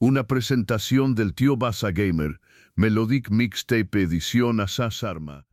Una presentación del tío Baza Gamer, Melodic Mixtape Edición Asas Arma.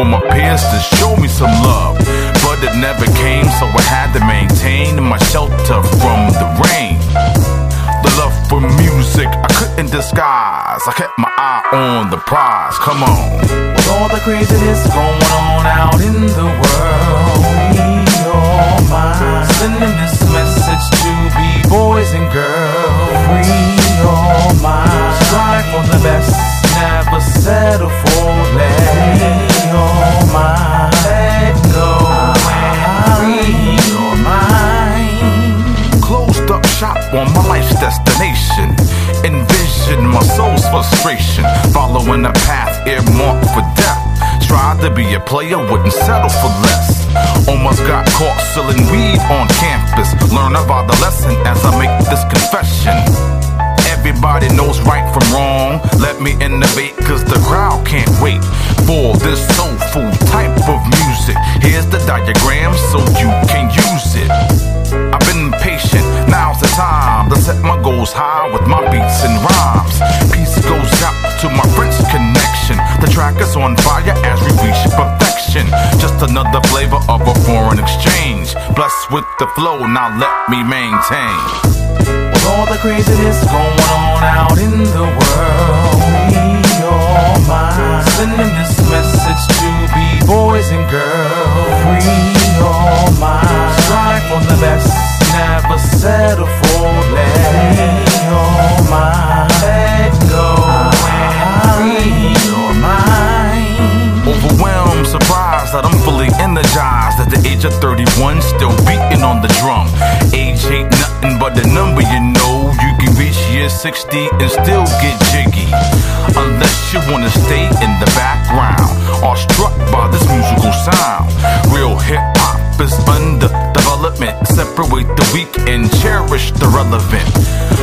For my peers to show me some love, but it never came, so I had to maintain my shelter from the rain. The love for music I couldn't disguise. I kept my eye on the prize. Come on. With all the craziness going on out in the world, we all mind. My soul's frustration. Following a path earmarked for death. Tried to be a player, wouldn't settle for less. Almost got caught selling weed on campus. Learn about the lesson as I make this confession. Everybody knows right from wrong. Let me innovate, cause the crowd can't wait for this soulful type of music. Here's the diagram so you can use it. I've been patient, now's the time to set my goals high with my beats and rhymes. Peace goes out to my French connection. The track is on fire as we reach perfection. Just another flavor of a foreign exchange. Blessed with the flow, now let me maintain. With all the craziness going on out in the world, we all mind. Sending this message to be boys and girls. Free your mind. Strive for the best. Never settle for less. Free your mind. Let go free your mind. Overwhelmed, surprised that I'm fully energized at the age of 31, still beating on the drum. Age ain't but the number, you know. You can reach year 60 and still get jiggy. Unless you wanna stay in the background or struck by this musical sound. Real hip hop is under development. Separate the weak and cherish the relevant.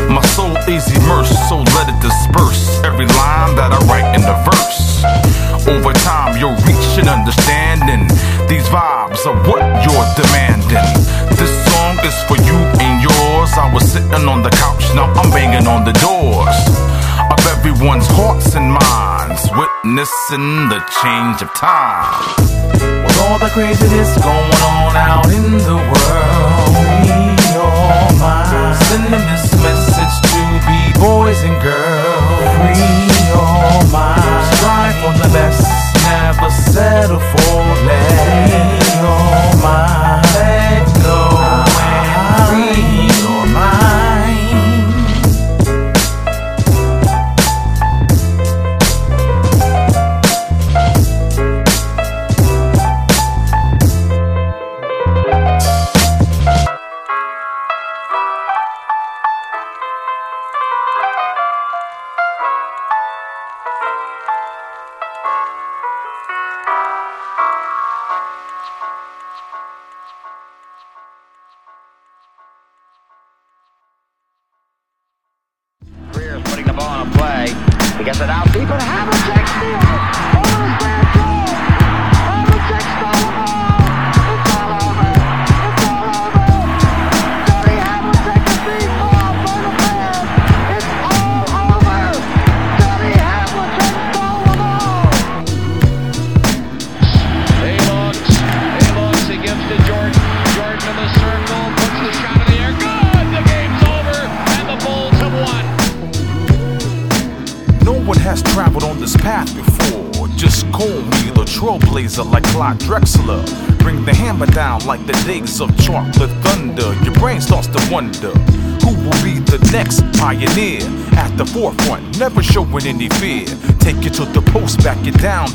My soul is immersed, so let it disperse. Every line that I write in the verse. Over time, you'll reach an understanding. These vibes are what you're demanding. This song is for you and yours. I was sitting on the couch, now I'm banging on the doors of everyone's hearts and minds, witnessing the change of time. With all the craziness going on out in the world, we all mind. Sending this message to be boys and girls. Free your mind. Strive for the best. Never settle for less. Free your mind. Let go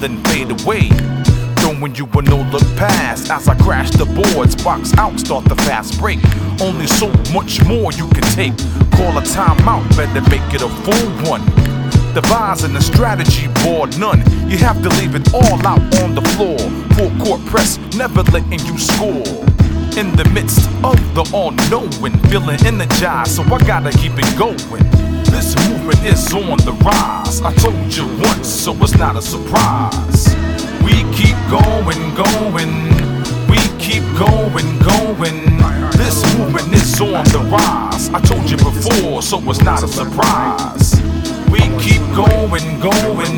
then fade away. Throwing you a no look pass as I crash the boards, box out, start the fast break. Only so much more you can take. Call a timeout, better make it a full one. devising a strategy board, none. You have to leave it all out on the floor. Full court press, never letting you score. In the midst of the all knowing, feeling energized, so I gotta keep it going. This movement is on the rise. I told you once, so it's not a surprise. We keep going, going. We keep going, going. This movement is on the rise. I told you before, so it's not a surprise. We keep going, going.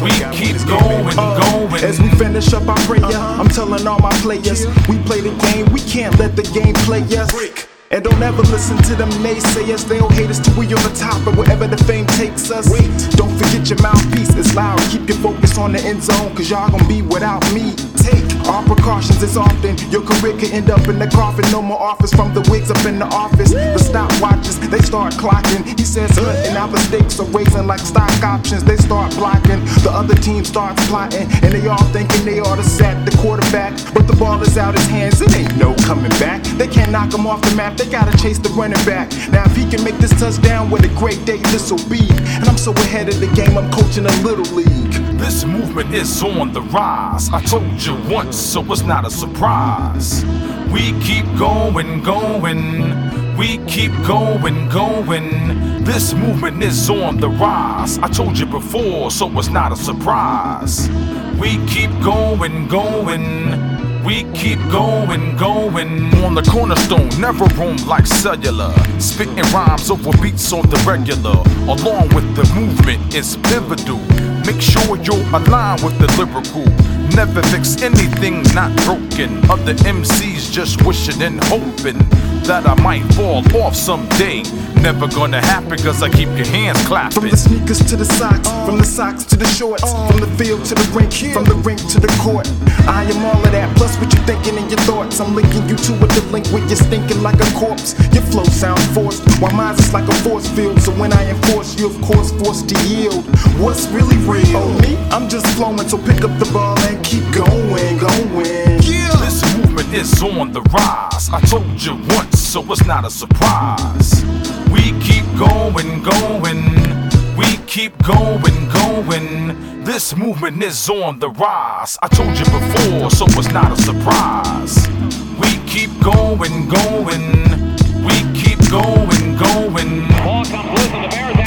We keep going, going. As we finish up our prayer, I'm telling all my players, we play the game, we can't let the game play us. And don't ever listen to them naysayers. They'll hate us till we on the top of wherever the fame takes us. Don't forget your mouthpiece is loud. Keep your focus on the end zone, cause y'all gon' be without me. Take all precautions It's often. Your career could end up in the coffin. No more offers from the wigs up in the office. The stopwatches, they start clocking. He says hunting, now the stakes are raising like stock options. They start blocking. The other team starts plotting. And they all thinking they ought to set the quarterback. But the ball is out his hands, it ain't no coming back. They can't knock him off the map, they gotta chase the running back. Now, if he can make this touchdown, what a great day this'll be. And I'm so ahead of the game, I'm coaching a little league. This movement is on the rise. I told you once, so it's not a surprise. We keep going, going. We keep going, going. This movement is on the rise. I told you before, so it's not a surprise. We keep going, going. We keep going, going. On the cornerstone, never roam like cellular. Spitting rhymes over beats on the regular. Along with the movement, it's pivotal. Make sure you're aligned with the lyrical. Never fix anything not broken. Other MCs just wishing and hoping that I might fall off someday. Never gonna happen cause I keep your hands clapping. From the sneakers to the socks, from the socks to the shorts, from the field to the rink, from the rink to the court. I am all of that, plus what you thinking in your thoughts. I'm linking you to a delinquent, you're stinking like a corpse. Your flow sound forced, while mine's is like a force field. So when I enforce, you of course forced to yield. What's really real? Oh, me? I'm just flowing, so pick up the ball and keep going, going. This movement is on the rise. I told you once, so it's not a surprise. We keep going, going. We keep going, going. This movement is on the rise. I told you before, so it's not a surprise. We keep going, going. We keep going, going. Ball comes loose the Bears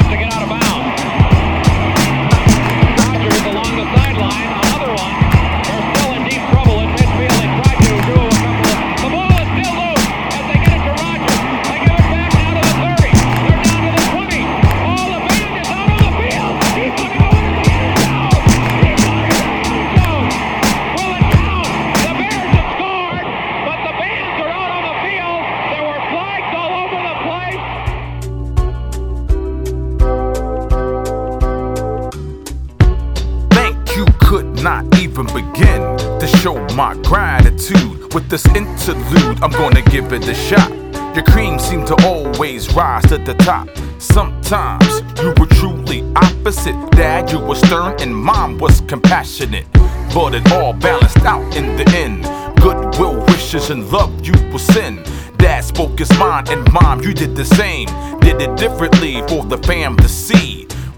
show my gratitude. With this interlude, I'm gonna give it a shot. Your cream seemed to always rise to the top. Sometimes you were truly opposite. Dad, you were stern and mom was compassionate. But it all balanced out in the end. Goodwill, wishes, and love you will send. Dad spoke his mind, and mom, you did the same. Did it differently for the fam to see.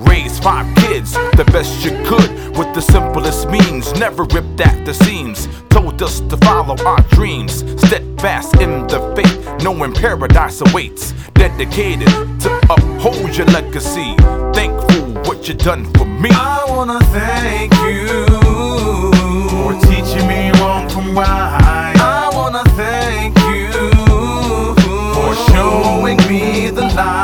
Raised five kids the best you could with the simplest means. Never ripped at the seams. Told us to follow our dreams. Steadfast in the faith, knowing paradise awaits. Dedicated to uphold your legacy. Thankful what you done for me. I wanna thank you for teaching me wrong from right. I wanna thank you for showing me the light.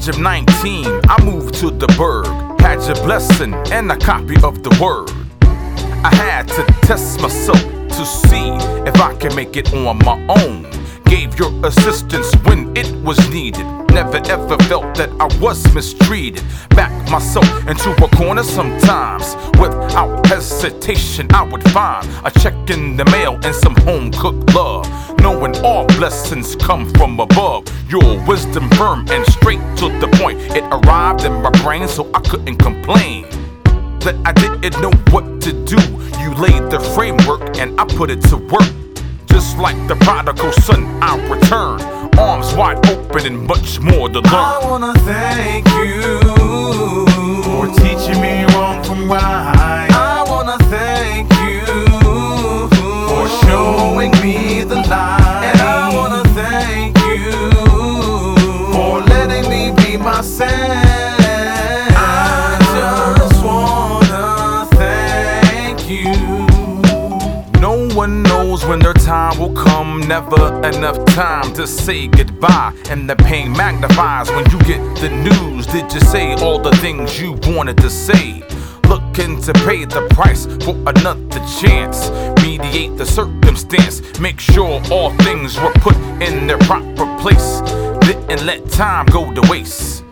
Age of 19, I moved to the burg. Had your blessing and a copy of the word. I had to test myself to see if I can make it on my own. Gave your assistance when it was needed. Never ever felt that I was mistreated. Back myself into a corner sometimes. Without hesitation, I would find a check in the mail and some home cooked love. Knowing all blessings come from above. Your wisdom firm and straight to the point. It arrived in my brain so I couldn't complain. that I didn't know what to do. You laid the framework and I put it to work. Just like the prodigal son, I'll return. Arms wide open and much more to learn. I wanna thank you for teaching me wrong from right. I wanna thank you for showing me the light. Knows when their time will come. Never enough time to say goodbye. And the pain magnifies when you get the news. Did you say all the things you wanted to say? Looking to pay the price for another chance. Mediate the circumstance. Make sure all things were put in their proper place. Didn't let time go to waste.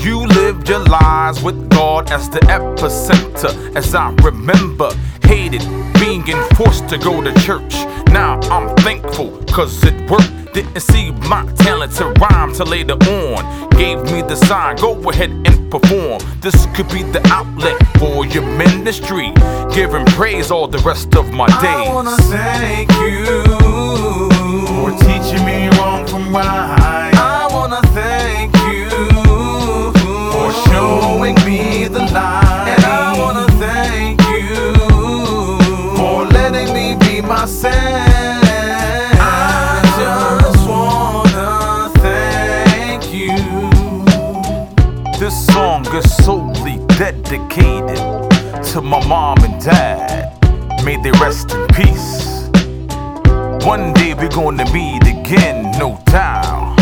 You lived your lives with God as the epicenter. As I remember, hated being forced to go to church. Now I'm thankful, cause it worked. Didn't see my talent to rhyme till later on. Gave me the sign, go ahead and perform. This could be the outlet for your ministry. Giving praise all the rest of my days. I wanna thank you for teaching me wrong from right. I wanna thank me. And I wanna thank you for letting me be myself. I just wanna thank you. This song is solely dedicated to my mom and dad. May they rest in peace. One day we're gonna meet again, no doubt.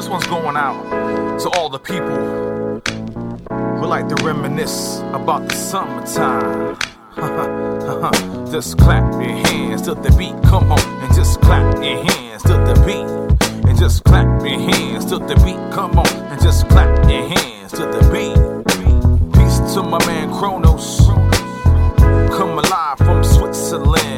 This one's going out to all the people who like to reminisce about the summertime. just clap your hands to the beat, come on, and just clap your hands to the beat. And just clap your hands to the beat, come on, and just clap your hands to the beat. Peace to my man Kronos, come alive from Switzerland,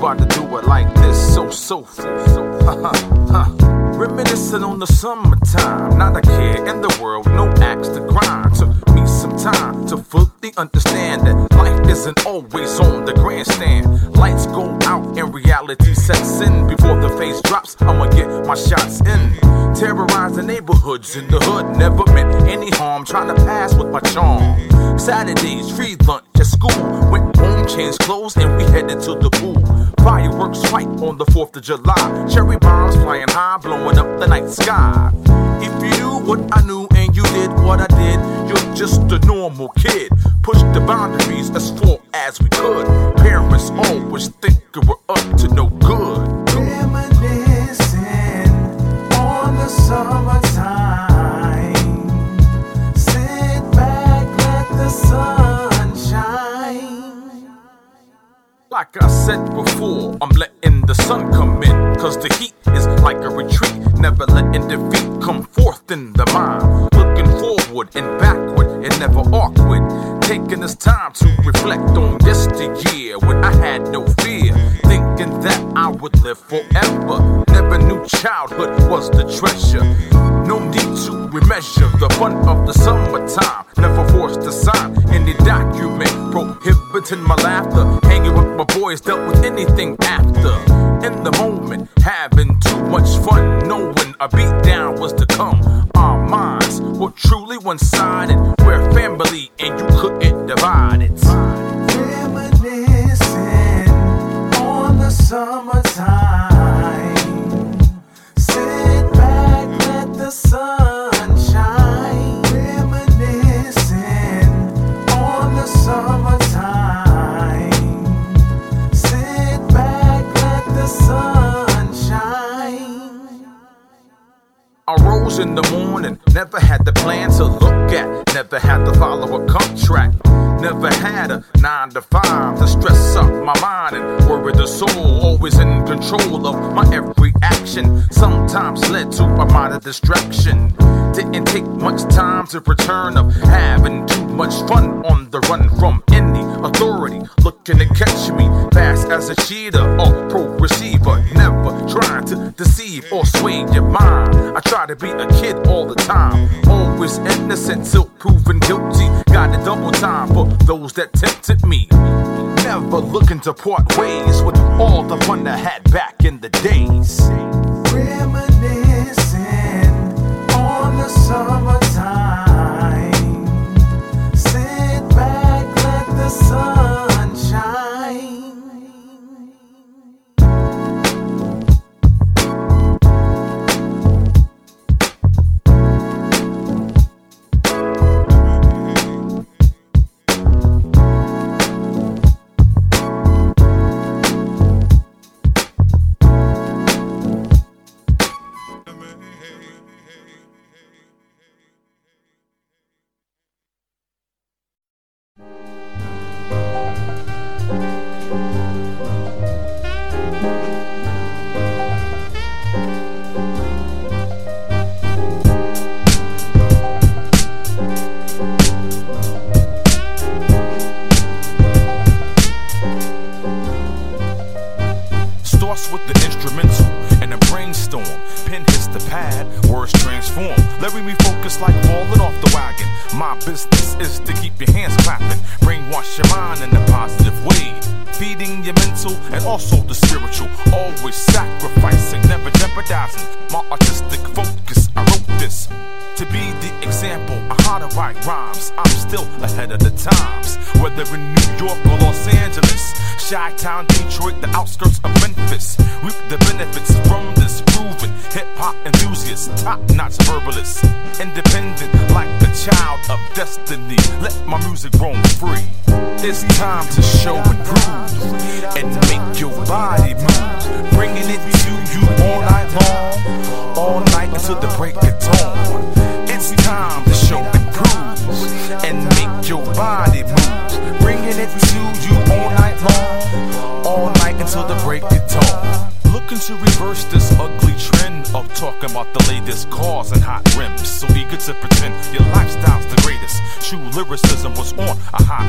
about to do it like this, so soulful. Reminiscing on the summertime, not a care in the world, no axe to grind. Took me some time to fully understand that life isn't always on the grandstand. Lights go out and reality sets in. Before the face drops, I'ma get my shots in. Terrorize the neighborhoods in the hood, never meant any harm. Trying to pass with my charm. Saturdays, free lunch at school. Changed clothes, and we headed to the pool. Fireworks fight on the 4th of July. Cherry bombs flying high, blowing up the night sky. If you knew what I knew and you did what I did, you're just a normal kid. Push the boundaries as far as we could. Parents always think we're up to no good. Reminiscing on the summertime. Like I said before, I'm letting the sun come in. Cause the heat is like a retreat. Never letting defeat come forth in the mind. Looking forward and backward and never awkward. Taking this time to reflect on yesteryear when I had no fear. Thinking that I would live forever. Never knew childhood was the treasure. No need to remeasure the fun of the summertime. Never forced to sign any document prohibiting my laughter. Hanging with my boys, dealt with anything after. In the moment, having too much fun, knowing a beatdown was to come. Our minds were truly one sided. We're family and you couldn't divide it. Summertime. Sit back, let the sun shine. Reminiscing on the summertime. Sit back, let the sun shine. I rose in the morning, never had the plan to look at, never had to follow a contract, never had a nine to five to stress up my mind and worry the soul, always in control of my every action. sometimes led to a minor distraction. Didn't take much time to return of having too much fun on the run from any authority looking to catch me fast as a cheater or pro receiver. Never trying to deceive or sway your mind. I try to be a kid all the time, always innocent till proven guilty. Got a double time for those that tempted me. Never looking to part ways with all the fun I had back in the days. Reminiscing on the summertime. Sit back, let the sun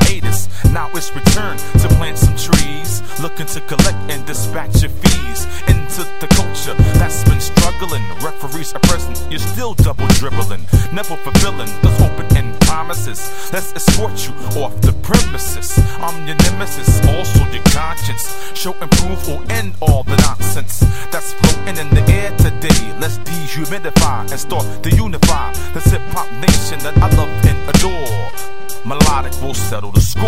hiatus. Now it's return to plant some trees. Looking to collect and dispatch your fees into the culture that's been struggling. Referees are present, you're still double dribbling. Never fulfilling those open end promises. Let's escort you off the premises. I'm your nemesis, also your conscience. Show and or end all the nonsense that's floating in the air today. Let's dehumidify and start to unify this hip hop nation that I love and adore. Melodiq will settle the score.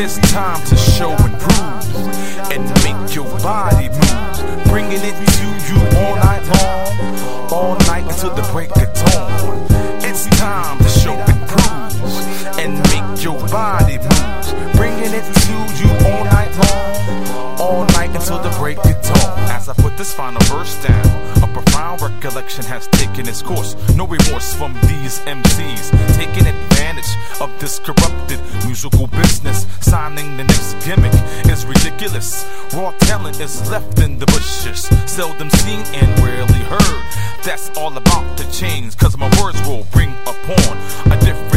It's time to show and prove and make your body move. Bringing it to you all night long, all night until the break of dawn. It's time to show and prove and make your body move. Bringing it to you all night long, all night until the break of dawn. As I put this final verse down, a profound recollection has taken its course. No remorse from these MCs, taking advantage of this corrupted musical business. Signing the next gimmick is ridiculous. Raw talent is left in the bushes, seldom seen and rarely heard. That's all about to change, cause my words will bring upon a different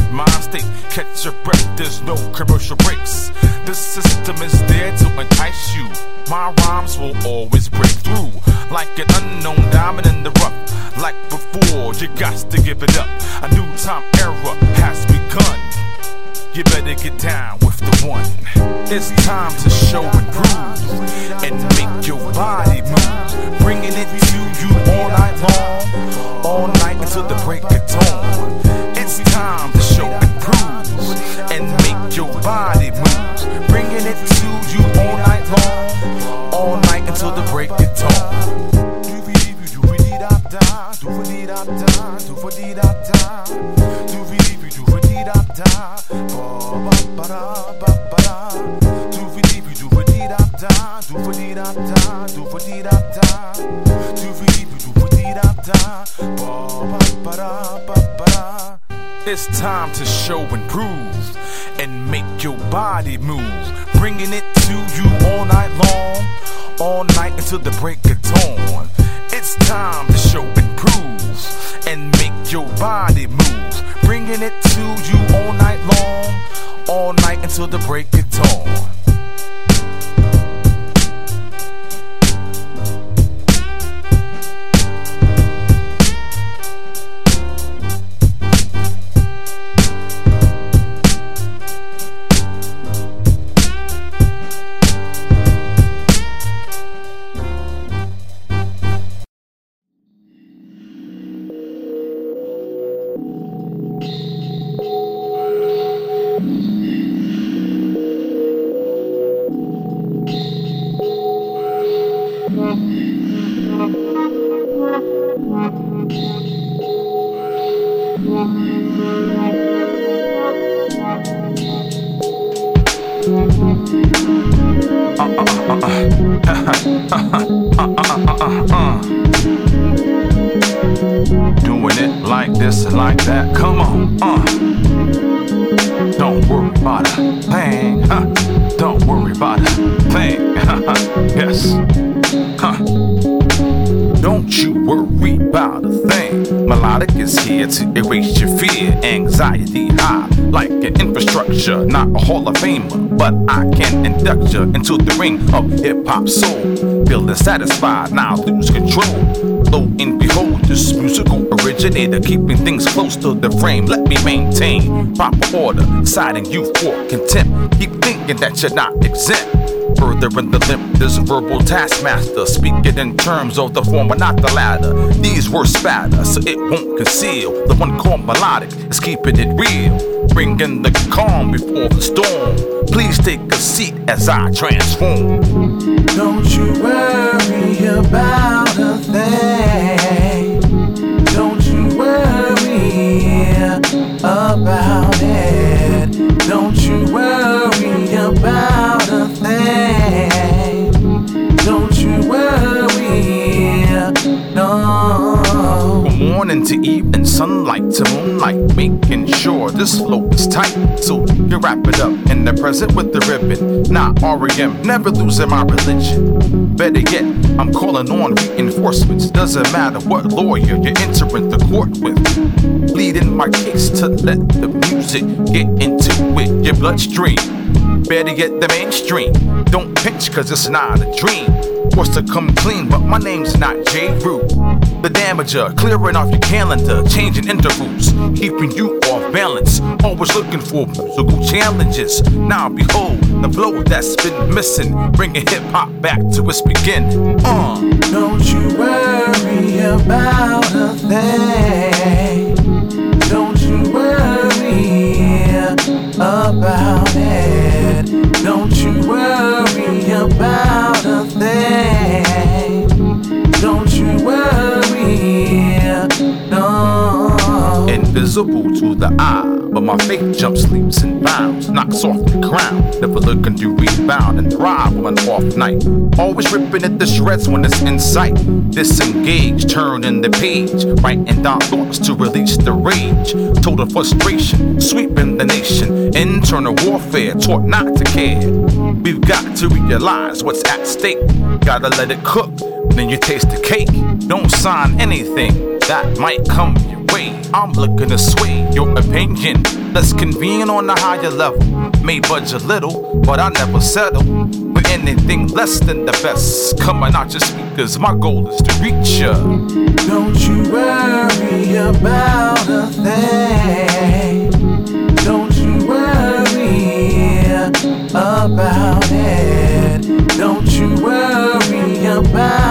Catch your breath, there's no commercial breaks. The system is there to entice you. My rhymes will always break through like an unknown diamond in the rough. Like before, you got to give it up. A new time era has begun. You better get down with the one. It's time to show and prove and make your body move. Bringing it to you all night long, all night until the break of dawn. It's time to show your body moves, Bringing it to you all night long, all night until the break of dawn. It's time to show and prove and make your body move. Bringing it to you all night long, all night until the break of dawn. It's time to show and prove and make your body move. Bringing it to you all night long, all night until the break of dawn. Into the ring of hip hop soul. Feeling satisfied, now lose control. Lo and behold, this musical originator, keeping things close to the frame. Let me maintain proper order, citing you for contempt. Keep thinking that you're not exempt. Further in the limp, this verbal taskmaster speaking in terms of the former, not the latter. These words spatter, so it won't conceal. The one called Melodiq is keeping it real, bringing the calm before the storm. Please take a seat as I transform. Don't you worry about a thing. Morning to evening, sunlight to moonlight, making sure this flow is tight. So you wrap it up in the present with the ribbon. Not REM, never losing my religion. Better yet, I'm calling on reinforcements. Doesn't matter what lawyer you're entering the court with. Leading my case to let the music get into it, your bloodstream. Better get the mainstream. Don't pinch, cause it's not a dream. Forced to come clean, but my name's not J. Rue. Damager, clearing off your calendar, changing intervals, keeping you off balance. Always looking for musical challenges. Now behold, the flow that's been missing, bringing hip hop back to its beginning. Uh. Don't you worry about a thing. Don't you worry about it. Don't you worry about no. Invisible to the eye, but my faith jumps leaps and bounds, knocks off the crown. Never looking to rebound and thrive on an off night. Always ripping at the shreds when it's in sight. Disengage, turning the page, writing down thoughts to release the rage. Total frustration, sweeping the nation. Internal warfare, taught not to care. We've got to realize what's at stake. Gotta let it cook, then you taste the cake. Don't sign anything that might come your way. I'm looking to sway your opinion. Let's convene on a higher level. May budge a little, but I never settle for anything less than the best. Coming out your speakers, my goal is to reach ya. Don't you worry about a thing. Don't you worry about it. Don't you worry about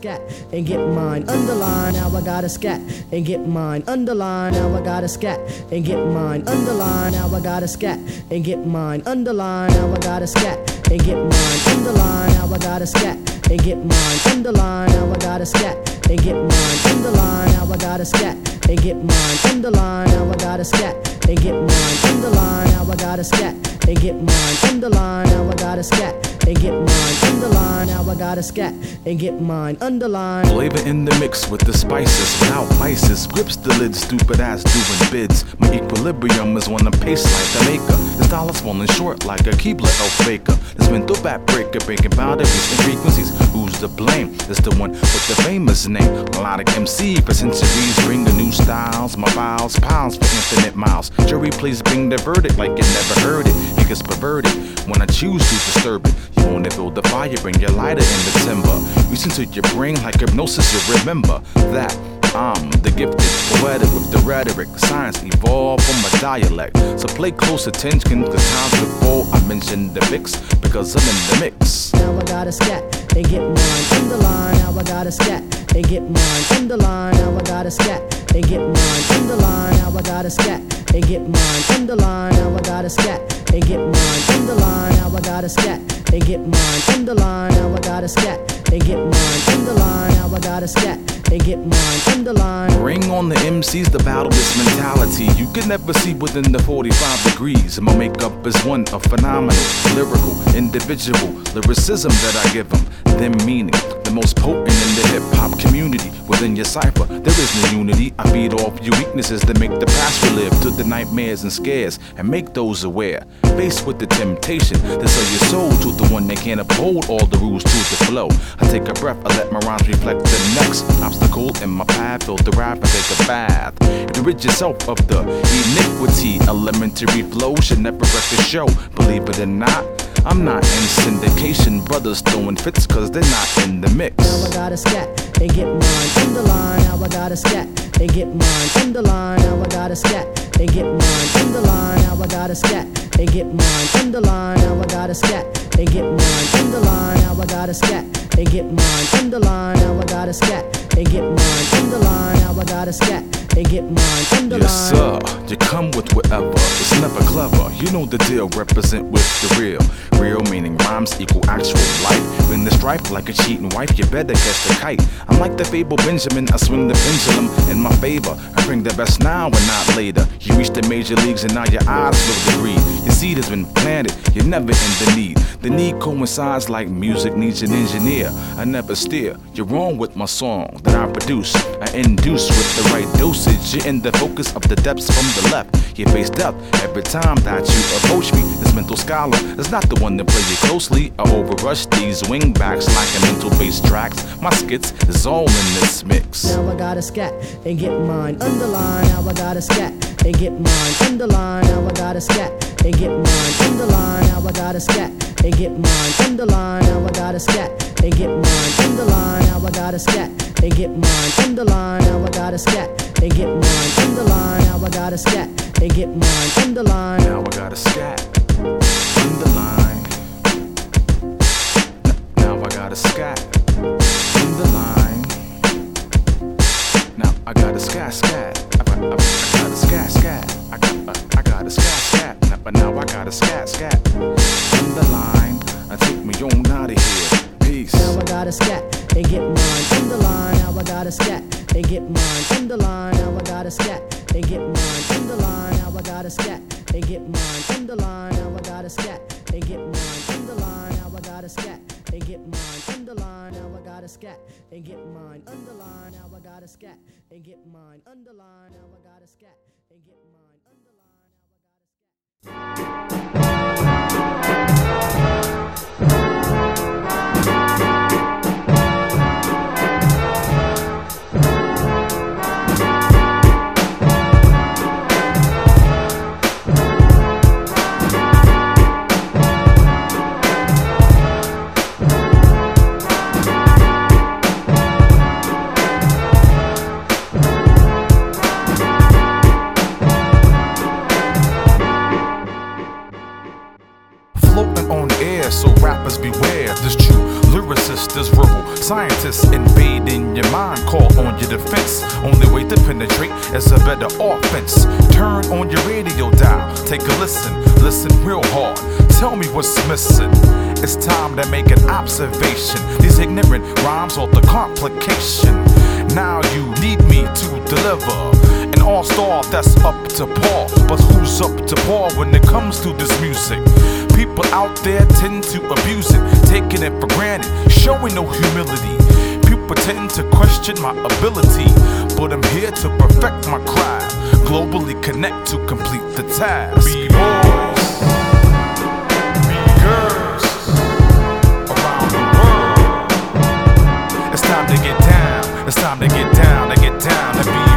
scat and get mine. Underline, now I gotta scat and get mine. Underline, now I gotta scat and get mine. Underline, now I gotta scat and get mine. Underline, now I gotta scat and get mine. Underline, now I gotta scat and get mine. Underline, now I gotta scat and get mine. Underline, now I gotta scat and get mine. Underline, now I gotta scat and get mine. Underline, now I gotta scat and get mine. Underline, now I gotta scat and get mine. Underline, now I gotta scat and get mine. Underline. Flavor in the mix with the spices, without vices. Grips the lid, stupid ass doing bids. My equilibrium is when I pace like the maker. This dollar's falling short like a Keebler elf faker. This mental back breaker, breaking boundaries and frequencies. Who's to blame? It's the one with the famous name. Melodiq MC for centuries, bringing new styles. My files, piles for infinite miles. Jury, please bring the verdict like you never heard it. Gets perverted when I choose to disturb it. You wanna build the fire, bring your lighter in the timber. Reach into your brain like hypnosis, you remember that. I'm the gifted poetic with the rhetoric. Science evolved from a dialect. So play close attention, cause times before I mentioned the mix, because I'm in the mix. Now I gotta scat get mine. in the line. now I gotta scat and get mine. in the line. now I gotta scat and get mine. Underline, now I gotta scat and get mine. Underline, now I gotta scat and get mine. In the line, now I gotta scat and get mine. In the line, now I gotta scat and get mine. Underline, now I gotta scat and get mine. Underline. Bring on the MCs, the battle this mentality. You can never see within the 45 degrees. My makeup is one of phenomenal, lyrical, individual lyricism that I give them. Them meaning, the most potent in the hip hop community. Within your cipher, there is no unity. I feed off your weaknesses that make the past relive to the nightmares and scares and make those aware. Faced with the temptation to sell your soul to the one that can't uphold all the rules to the flow. I take a breath, I let my rhymes reflect the next obstacle in my path. Fill the rap and take a bath. To rid yourself of the iniquity. Elementary flow should never wreck the show. Believe it or not, I'm not in syndication. Brothers throwing fits cause they're not in the mix. Now I gotta scat and get mine. Underline, now I gotta scat and get mine. Underline, now I gotta scat and get mine. Underline, now I gotta scat and get mine. Underline, now I gotta scat and get mine. Underline, now I gotta scat and get mine. Underline, now I gotta scat and get mine. Underline, now I gotta scat and get mine. Underline. Yes, sir. You come with whatever. It's never clever. You know the deal. Represent with the real. Real meaning rhymes equal actual life. When the strife like a cheating wife, you better catch the kite. I'm like the fable Benjamin. I swing the pendulum in my favor. I bring the best now and not later. You reach the major leagues and now your eyes the greed. Your seed has been planted. You're never in the need. The need coincides like music needs an engineer. I never steer. You're wrong with my song that I produce. I induce with the right dosage. You're in the focus of the depths from the left. You face death every time that you approach me. This mental scholar is not the one to play you closely. I overrush these wingbacks like a mental bass tracks. My skits is all in this mix. Now I gotta scat and get mine. Underline, now I gotta scat and get mine. Underline, now I gotta scat and get mine. Underline, now I gotta scat and get mine. Underline, now I gotta scat and get mine. Underline, now I gotta scat and get mine. Underline, now I gotta scat and get mine. Underline, now I gotta scat and get mine. Underline. Now I gotta scat. Underline. Now I gotta scat. I gotta scat scat. I, I gotta scat scat. I got I, I gotta scat scat. But now I gotta scat scat. Underline. I take me on out of here. Peace. Now I gotta scat and get mine. Underline, now I gotta scat and get mine. Underline, now I gotta scat and get mine. Underline, now I gotta scat and get mine. Underline, now I gotta scat and get mine. Underline, now I gotta scat and get mine. Underline, now I gotta scat and get mine. Underline, now I gotta scat and get mine. Underline, now I gotta scat and get mine. Underline, now I gotta scat. Rappers beware. This true lyricist, this verbal scientist invading your mind. Call on your defense. Only way to penetrate is a better offense. Turn on your radio dial, take a listen, listen real hard. Tell me what's missing. It's time to make an observation. These ignorant rhymes are the complication. Now you need me to deliver an all star that's up to par. But who's up to par when it comes to this music? People out there tend to abuse it, taking it for granted, showing no humility. People tend to question my ability, but I'm here to perfect my craft. Globally connect to complete the task. Be boys, be girls, around the world. It's time to get down. It's time to get down, to get down, to be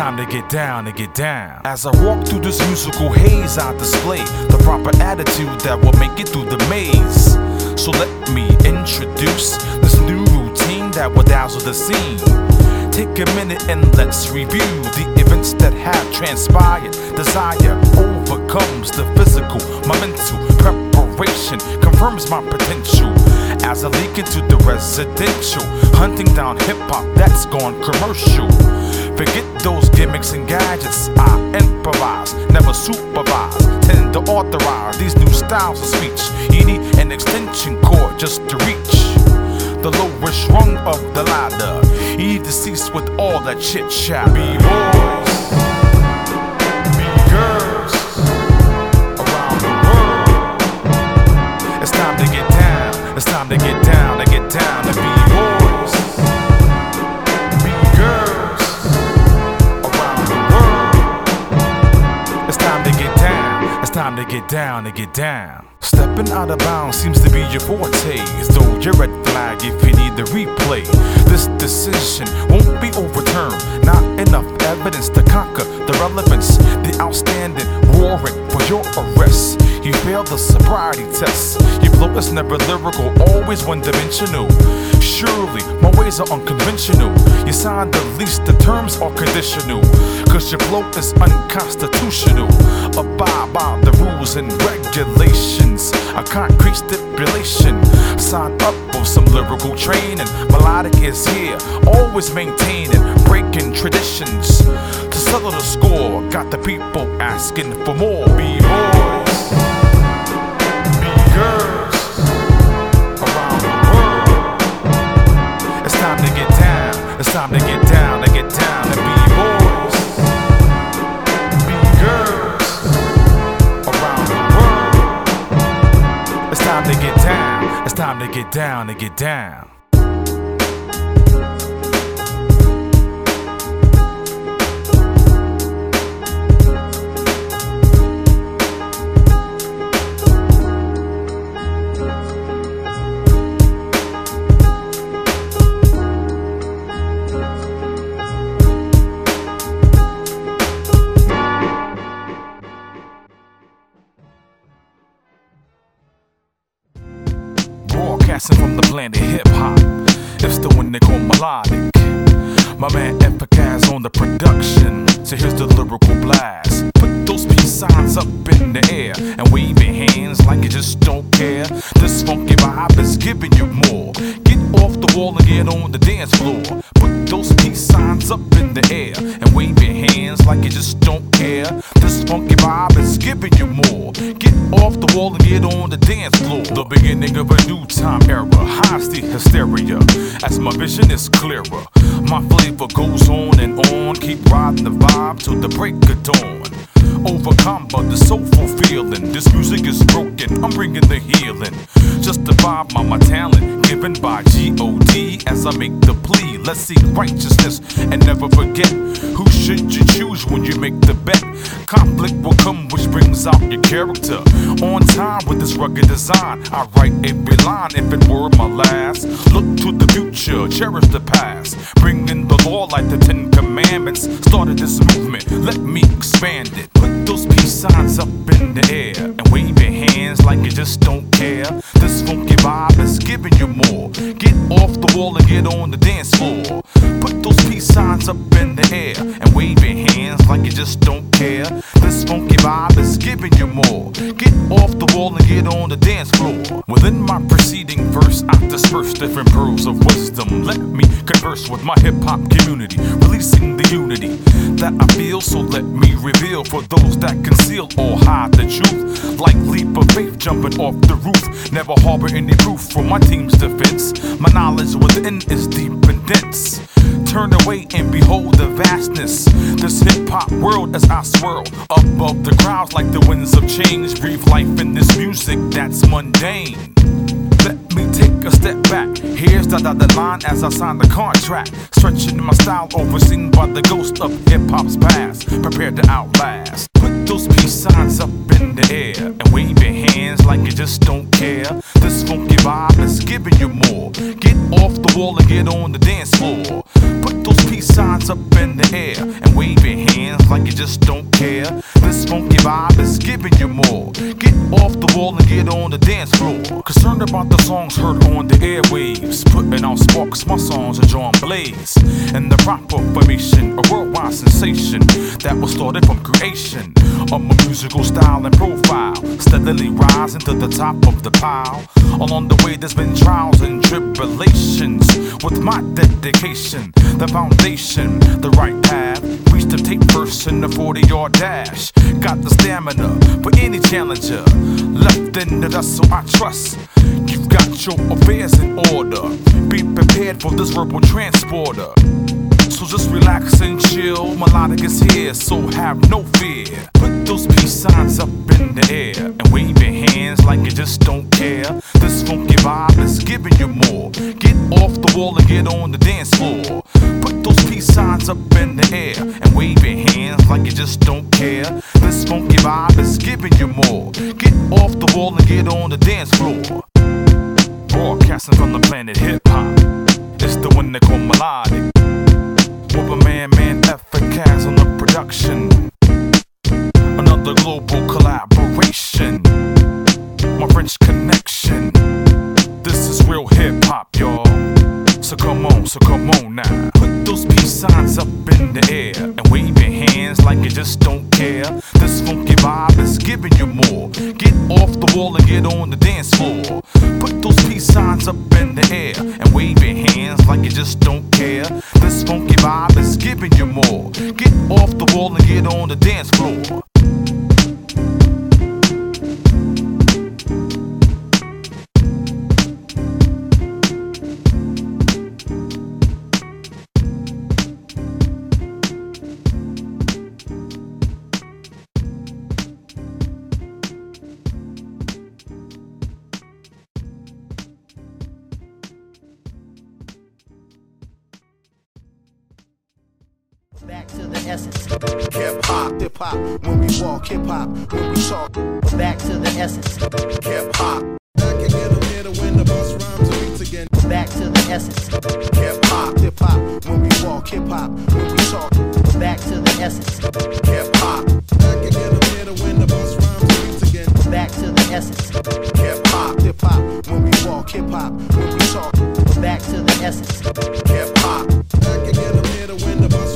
time to get down, to get down. As I walk through this musical haze, I display the proper attitude that will make it through the maze. So let me introduce this new routine that will dazzle the scene. Take a minute and let's review the events that have transpired. Desire overcomes the physical, my mental preparation confirms my potential. As I leak into the residential, hunting down hip hop that's gone commercial. Forget those gimmicks and gadgets. I improvise, never supervise. Tend to authorize these new styles of speech. You need an extension cord just to reach the lowest rung of the ladder. You need to cease with all that chit chat. Be get down, to get down. Stepping out of bounds seems to be your forte. Throw your red flag if you need the replay. This decision won't be overturned. Not enough evidence to conquer the relevance. The outstanding warrant for your arrest. You failed the sobriety test. Your flow is never lyrical, always one dimensional. Surely my ways are unconventional. You signed the lease, the terms are conditional. Cause your flow is unconstitutional. Abide by the rules and regulations. A concrete stipulation. Sign up for some lyrical training. Melodiq is here, always maintaining, breaking traditions. To settle the score, got the people asking for more. Be boys, get down, to get down. Clearer. My flavor goes on and on. Keep riding the vibe till the break of dawn. Overcome by the soulful feeling. This music is broken. I'm bringing the healing. Just the vibe, my, my talent given by G.O.D. as I make the plea. Let's seek righteousness and never forget who should you choose when you make the bet. Conflict will come, which brings out your character. On time with this rugged design, I write every line if it were my last. Look to the future, cherish the past. Bring in the law like the Ten Commandments. Started this movement, let me expand it. Those peace signs up in the air and your hands like you just don't care. This funky vibe is giving you more. Get off the wall and get on the dance floor. Put those peace signs up in the air and your hands like you just don't care. This funky vibe is giving you more. Get off the wall and get on the dance floor. Within my preceding verse, I disperse different pearls of wisdom. Let me converse with my hip hop community, releasing the unity that I feel. So let me reveal for those that conceal or hide the truth. Like leap of faith jumping off the roof. Never harbor any proof for my team's defense. My knowledge within is deep and dense. Turn away and behold the vastness. This hip hop world as I swirl above the crowds like the winds of change. Breathe life in this music that's mundane. Let me take a step back. Here's the dotted line as I sign the contract. Stretching my style overseen by the ghost of hip hop's past. Prepared to outlast. Put those peace signs up in the air and your hands like you just don't care. This funky vibe is giving you more. Get off the wall and get on the dance floor. Put those peace signs up in the air and your hands like you just don't care. This funky vibe is giving you more. Get off the wall and get on the dance floor. Concerned about the songs heard on the airwaves. Putting out sparks, my songs are drawing blaze. And the proper formation, a worldwide sensation that was started from creation of my musical style and profile. Steadily rising to the top of the pile. Along the way, there's been trials and tribulations. With my dedication, the foundation, the right path. Reached the tape first in the 40 yard dash. Got the stamina for any challenger. Left in the dust, so I trust. You've got your affairs in order. Be prepared for this verbal transporter. So just relax and chill. Melodiq is here, so have no fear. Put those peace signs up in the air and wave your hands like you just don't care. This funky vibe is giving you more. Get off the wall and get on the dance floor. Put those peace signs up in the air and wave your hands like you just don't care. This funky vibe is giving you more. Get off the wall and get on the dance floor. Broadcasting from the planet hip hop. It's the one they call Melodiq. With a man, man, efficacious on the production. Another global collaboration. My French connection. This is real hip hop, y'all. So come on, so come on now. Put those peace signs up in the air and wave your hands like you just don't care. This funky vibe is giving you more. Get off the wall and get on the dance floor. Put those peace signs up in the air and wave your hands like you just don't care. This funky vibe is giving you more. Get off the wall and get on the dance floor. Essence. Hip hop, hip hop. When we walk, hip hop. When we talk, Back to the essence. hip hop. Back again, I'm here to win the bus rhymes beats again. Back to the essence. Hip hop, hip hop. When we walk, hip hop. When we talk, Back to the essence. hip hop. Back again, I'm here to win the bus rhymes beats again. Back to the essence. Hip hop, hip hop. When we walk, hip hop. When we talk, Back to the essence. hip hop. Back again, I'm here to win the bus rhymes and beats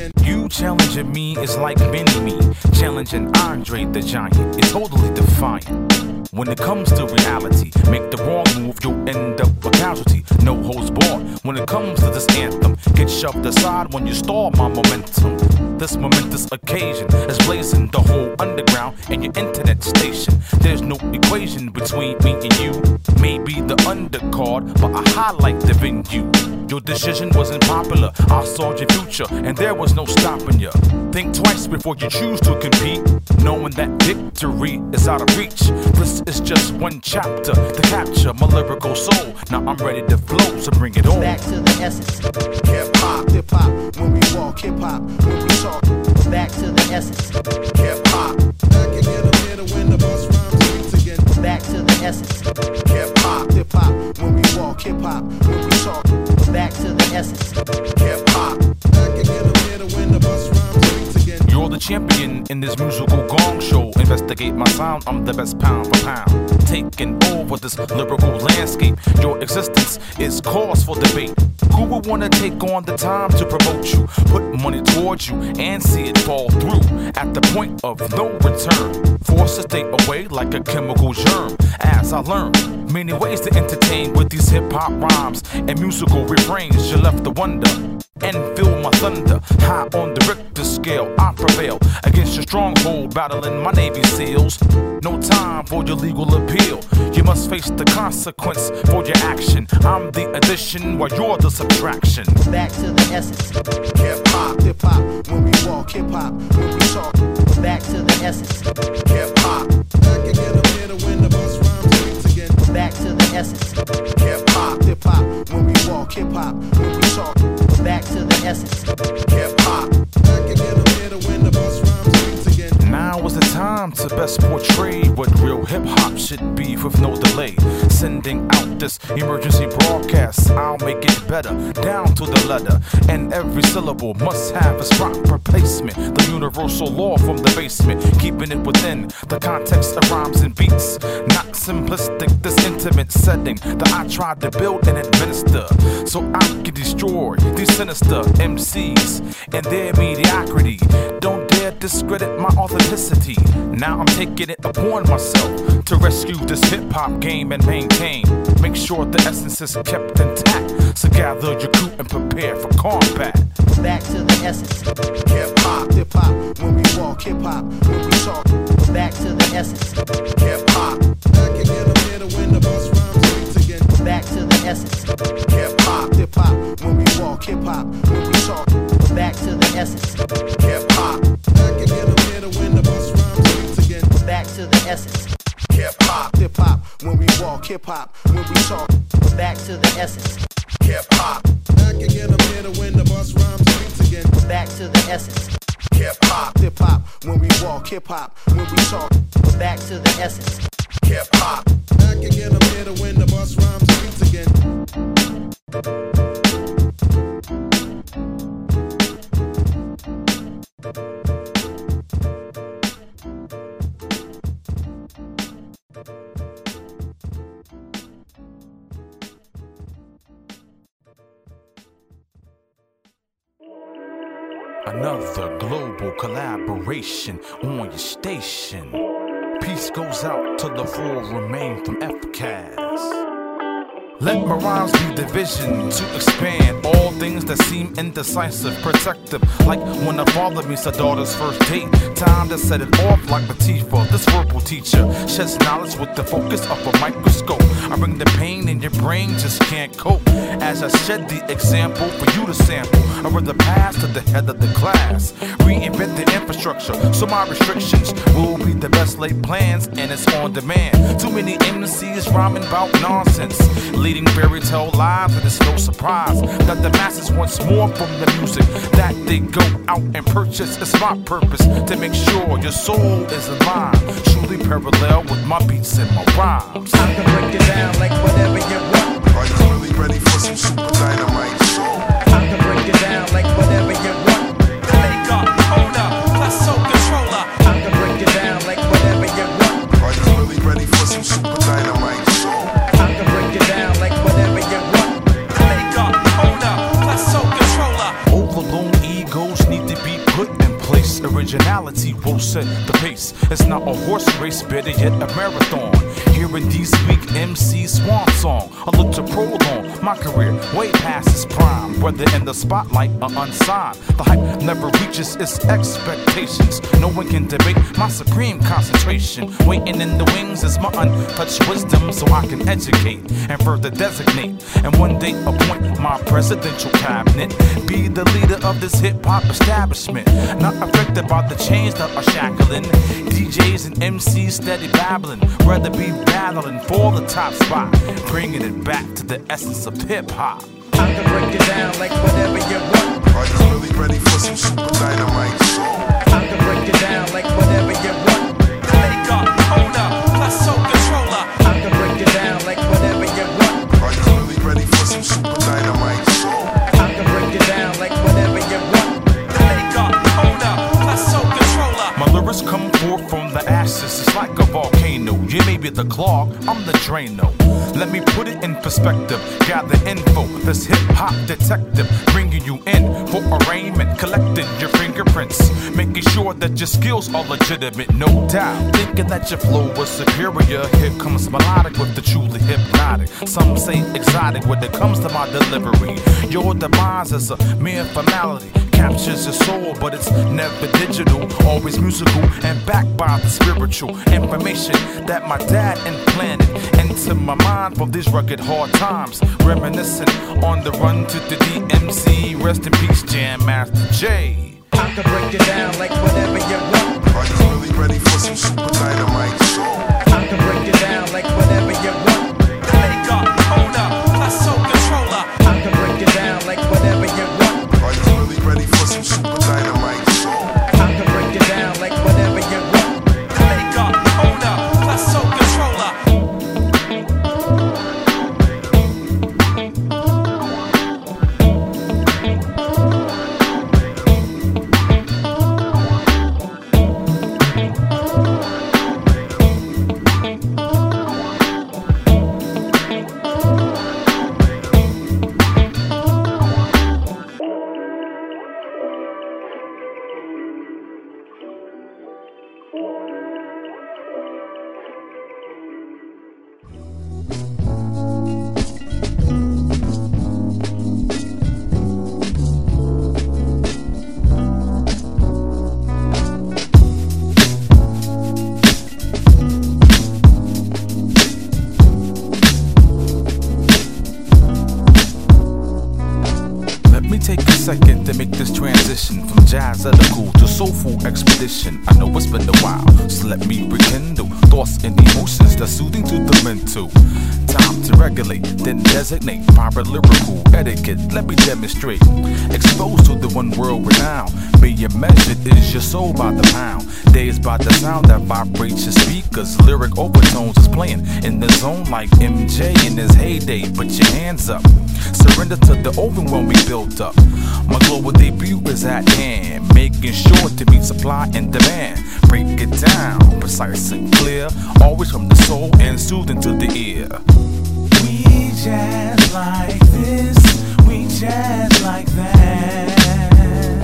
again. You challenging me is like mini me challenging Andre the Giant. It's totally defiant. When it comes to reality, make the wrong move, you'll end up a casualty. No holds barred. When it comes to this anthem, get shoved aside when you stall my momentum. This momentous occasion is blazing the whole underground and your internet station. There's no equation between me and you. Maybe the undercard, but I highlight the venue. Your decision wasn't popular. I saw your future, and there was no stopping you. Think twice before you choose to compete, knowing that victory is out of reach. This is just one chapter to capture my lyrical soul. Now I'm ready to flow, so bring it on. Back to the essence. Hip hop, hip hop. When we walk, hip hop. When we talk, Back to the essence. hip hop. Back again, here to the bus rhymes and again. Back to the essence. Hip hop, hip hop. When we walk, hip hop. When we talk, Back to the essence. hip hop. You're the champion in this musical gong show. Investigate my sound, I'm the best pound for pound. Taking over this lyrical landscape. Your existence is cause for debate. Who would wanna take on the time to promote you? Put money towards you and see it fall through at the point of no return. Forced to stay away like a chemical germ. As I learn many ways to entertain with these hip hop rhymes and musical refrains, you left to wonder and feel my thunder. High on the Richter scale, I prevail against your stronghold, battling my Navy SEALs. No time for your legal appeal. You must face the consequence for your action. I'm the addition while you're the subtraction. Back to the essence. Hip hop, hip hop, when we walk, hip hop, when we talk. Back to the essence. Hip hop. Back again, I'm here the bus rhymes again. Back to the essence. Hip hop, hip hop, when we walk, hip hop, when we talk. Back to the essence. Hip hop. Now is the time to best portray what real hip hop should be with no delay. Sending out this emergency broadcast, I'll make it better, down to the letter. And every syllable must have its proper placement. The universal law from the basement, keeping it within the context of rhymes and beats. Not simplistic, this intimate setting that I tried to build and administer. So I can destroy these sinister MCs and their mediocrity. Don't dare discredit my authenticity. Now I'm taking it upon myself to rescue this hip hop game and maintain. Make sure the essence is kept intact. So gather your crew and prepare for combat. Back to the essence. Hip hop, hip hop, when we walk, hip hop, when we talk. Back to the essence. Hip hop. Back again, here to win the bus rhymes beats again. Back to the essence. Hip hop, hip hop, when we walk, hip hop, when we talk. Back to the essence. Hip hop. Back again, to the essence. Hip hop, hip hop, when we walk, hip hop, when we talk. Back to the essence. Hip hop. Back again, I'm here to win the bus rhymes beats again. Back to the essence. Hip hop, hip hop, when we walk, hip hop, when we talk. Back to the essence. Hip hop. Back again, I'm here to win the bus rhymes beats again. Another global collaboration on your station. Peace goes out to the four remain from FCAS. Let my rhymes be the vision to expand all things that seem indecisive, protective. Like when a father meets a daughter's first date. Time to set it off like Latifah. This verbal teacher sheds knowledge with the focus of a microscope. I bring the pain in your brain, just can't cope. As I shed the example for you to sample. I run the past to the head of the class. Reinvent the infrastructure, so my restrictions will be the best laid plans, and it's on demand. Too many MCs rhyming about nonsense, leading fairy tale lives, and it's no surprise that the masses wants more from the music that they go out and purchase. It's my purpose to make sure your soul is in line, truly parallel with my beats and my rhymes. I can break it down like whatever you want. Are you really ready for some super dynamite? Originality will set the pace. It's not a horse race, better yet a marathon. Hearing these weak MC swan song, I look to prolong my career way past its prime. Whether in the spotlight or unsigned, the hype never reaches its expectations. No one can debate my supreme concentration. Waiting in the wings is my untouched wisdom, so I can educate and further designate. And one day appoint my presidential cabinet. Be the leader of this hip hop establishment. Not affected by the chains that are shackling. DJs and MCs steady babbling. Rather be battling for the top spot. Bringing it back to the essence of hip hop. I can break it down like whatever you want. are you really ready for some super dynamite? So, I can break it down like forth from the ashes. It's like a volcano. You may be the clog, I'm the drain. Though, Let me put it in perspective. Gather info. This hip hop detective bringing you in for arraignment, collecting your fingerprints, making sure that your skills are legitimate, no doubt. Thinking that your flow was superior. Here comes Melodiq with the truly hypnotic. Some say exotic when it comes to my delivery. Your demise is a mere formality captures your soul, but it's never digital, always musical and backed by the spiritual information that my dad implanted into my mind from these rugged hard times. Reminiscing on the run to the DMC. Rest in peace, Jam Master Jay. I can break it down like whatever you want. Are you really ready for some super dynamite soul? I can break it down like whatever you want. Maker, owner, plus soul controller. I can break it down like whatever you want. Ready for some super dynamite designate proper lyrical etiquette. Let me demonstrate. Exposed to the one world renown. Being measured is your soul by the pound. Dazed by the sound that vibrates your speakers. Lyric overtones is playing in the zone like MJ in his heyday. Put your hands up. Surrender to the overwhelming built up. My global debut is at hand, making sure to meet supply and demand. Break it down, precise and clear, always from the soul and soothing to the ear. We jazz like this, we jazz like that,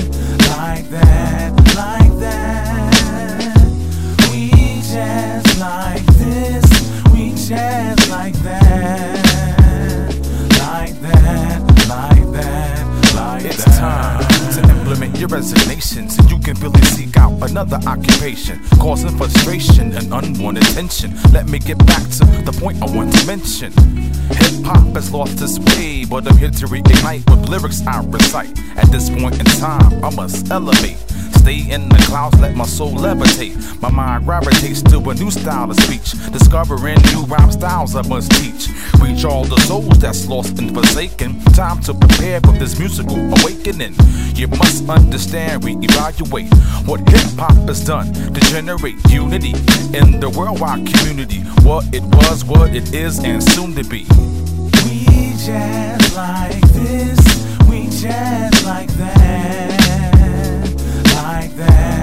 like that, like that. We jazz like this, we jazz like that, like that, like that, like It's that. time to implement your resignation so you can really seek out another occupation, causing frustration and unwanted tension. Let me get back to the point I want to mention. Hip hop has lost its way, but I'm here to reignite with lyrics I recite. At this point in time, I must elevate. Stay in the clouds, let my soul levitate. My mind gravitates to a new style of speech. Discovering new rhyme styles I must teach. Reach all the souls that's lost and forsaken. Time to prepare for this musical awakening. You must understand, reevaluate what hip hop has done to generate unity in the worldwide community. What it was, what it is, and soon to be. We jazz like this, we jazz like that, that,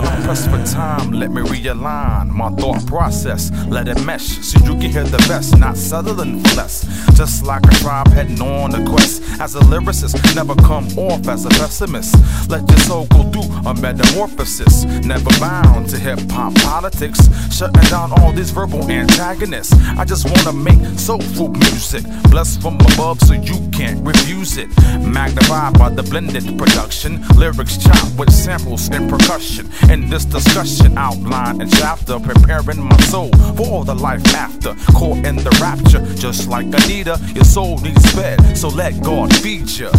that. I'm pressed for time, let me realign my thought process. Let it mesh so you can hear the best, not settling for less. Just like a tribe heading on a quest. As a lyricist, never come off as a pessimist. Let your soul go through a metamorphosis. Never bound to hip hop politics. Shutting down all these verbal antagonists. I just wanna make soulful music. Blessed from above so you can't refuse it. Magnified by the blended production. Lyrics chopped with samples and percussion. In this discussion, outline and chapter. Preparing my soul for the life after. Caught in the rapture, just like Anita. Your soul needs fed, so let God feed you.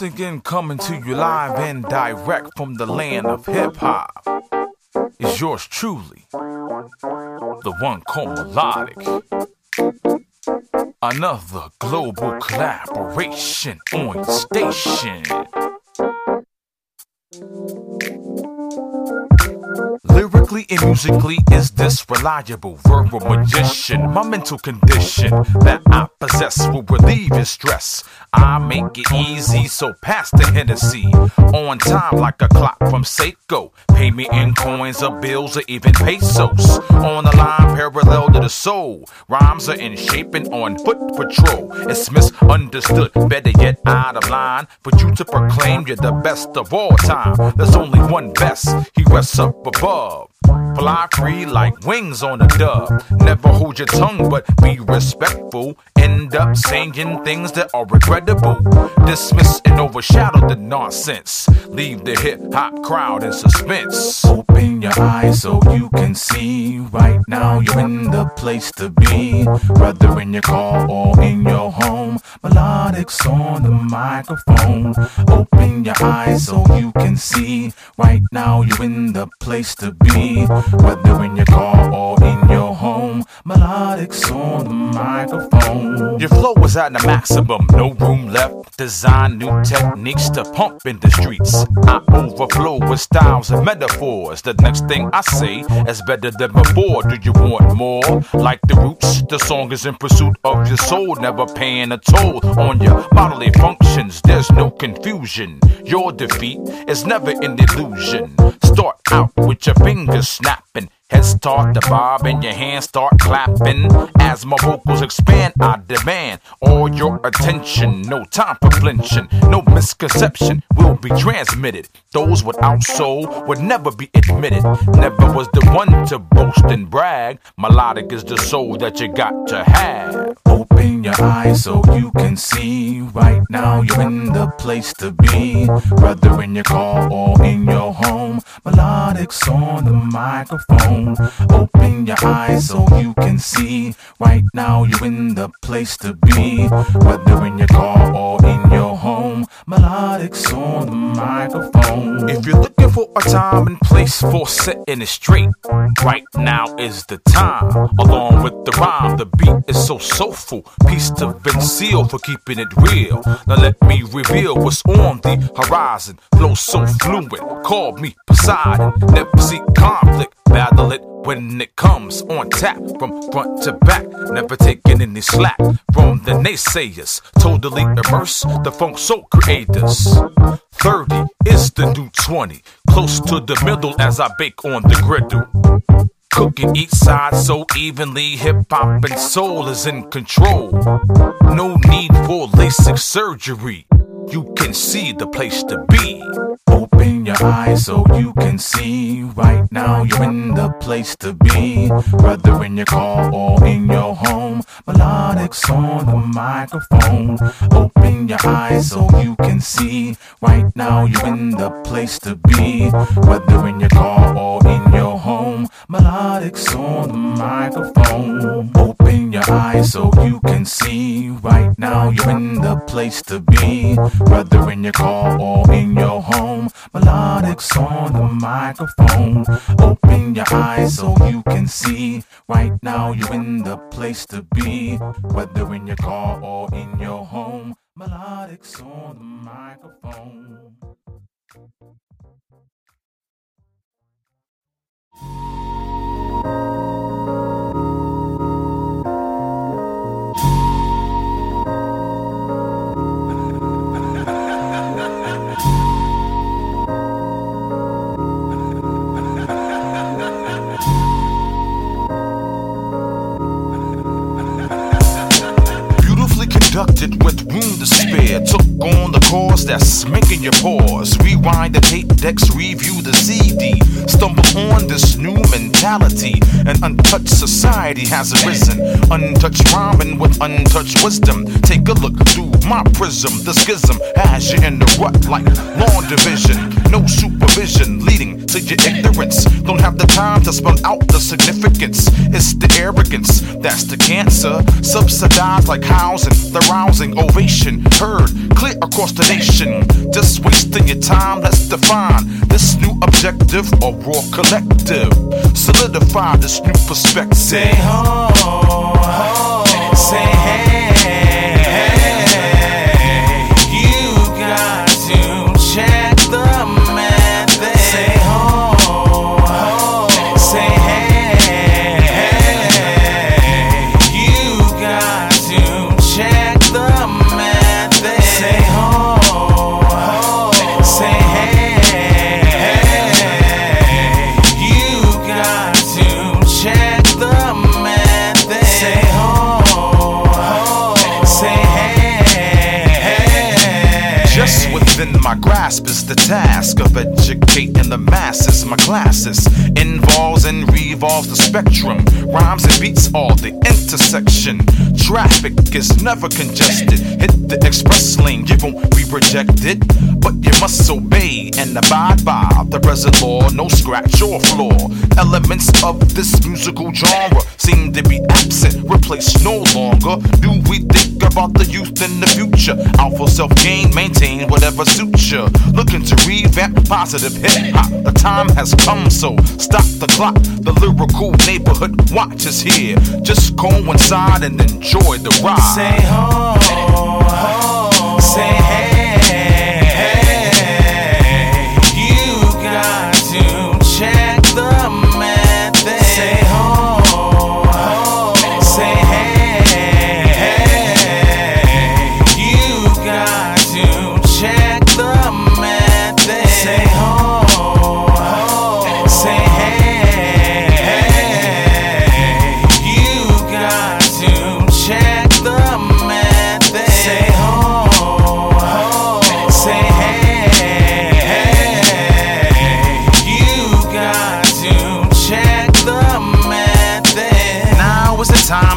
Once again, coming to you live and direct from the land of hip hop is yours truly, the one called Melodiq. Another global collaboration on station. Lyrically and musically, is this reliable verbal magician? My mental condition that I possess will relieve your stress. I make it easy, so pass the Hennessy. On time like a clock from Seiko. Pay me in coins or bills or even pesos. On the line, parallel to the soul. Rhymes are in shaping on foot patrol. It's misunderstood, better yet out of line. For you to proclaim you're the best of all time. There's only one best, he rests up above. Fly free like wings on a dove. Never hold your tongue, but be respectful. End up saying things that are regrettable. Dismiss and overshadow the nonsense. Leave the hip hop crowd in suspense. Open your eyes so you can see. Right now, you're in the place to be. Whether in your car or in your home, Melodiq's on the microphone. Open your eyes so you can see. Right now, you're in the place to be. Whether in your car or in your home, Melodiq's on the microphone. Your flow was at the maximum, no room left. Design new techniques to pump in the streets. I overflow with styles and metaphors. The next thing I say is better than before. Do you want more? Like the roots, the song is in pursuit of your soul, never paying a toll on your bodily functions. There's no confusion. Your defeat is never an illusion. Start out with your fingers snapping. Head start to bob and your hands start clapping. As my vocals expand, I demand all your attention. No time for flinching, no misconception will be transmitted. Those without soul would never be admitted. Never was the one to boast and brag. Melodiq is the soul that you got to have. Open your eyes so you can see. Right now, you're in the place to be. Whether in your car or in your home, Melodiq's on the microphone. Open your eyes so you can see. Right now, you're in the place to be. Whether in your car or in your home, Melodiq's on the microphone. If you're looking for a time and place for setting it straight, right now is the time. Along with the rhyme, the beat is so soulful. Peace to Vince Seal for keeping it real. Now let me reveal what's on the horizon. Flow so fluent, call me Poseidon. Never see conflict, battle it when it comes on tap from front to back. Never taking any slack from the naysayers. Totally immerse the funk soul creators. 30 is the new 20. Close to the middle as I bake on the griddle. Cooking each side so evenly, hip hop and soul is in control. No need for LASIK surgery. You can see the place to be. Open your eyes so you can see. Right now, you're in the place to be. Whether in your car or in your home, Melodiq's on the microphone. Open your eyes so you can see. Right now, you're in the place to be. Whether in your car or in your home, Melodiq's on the microphone. Open your eyes so you can see. Right now, you're in the place to be. Whether in your car or in your home, Melodiq's on the microphone. Open your eyes so you can see. Right now, you're in the place to be. Whether in your car or in your home, melodics on the microphone. Conducted with room to spare. On the course that's making your pause. Rewind the tape decks, review the CD. Stumble on this new mentality. An untouched society has arisen. Untouched rhyming with untouched wisdom. Take a look through my prism. The schism has you in the rut like long division. No supervision, leading to your ignorance. Don't have the time to spell out the significance. It's the arrogance that's the cancer. Subsidized like housing, the rousing ovation heard clear across the nation. Just wasting your time, let's define this new objective or raw collective. Solidify this new perspective. Say ho, task of educating the masses. My classes involves and revolves the spectrum. Rhymes and beats all the intersection. Traffic is never congested. Hit the express lane, you won't be rejected. But you must obey and abide by the present law, no scratch or flaw. Elements of this musical genre seem to be absent, replaced no longer. Do we think about the youth in the future? Alpha self gain, maintain whatever suits you. Looking to revamp positive hip hop. The time has come, so stop the clock. The lyrical neighborhood watch is here. Just go inside and enjoy the ride. Say ho, say hey.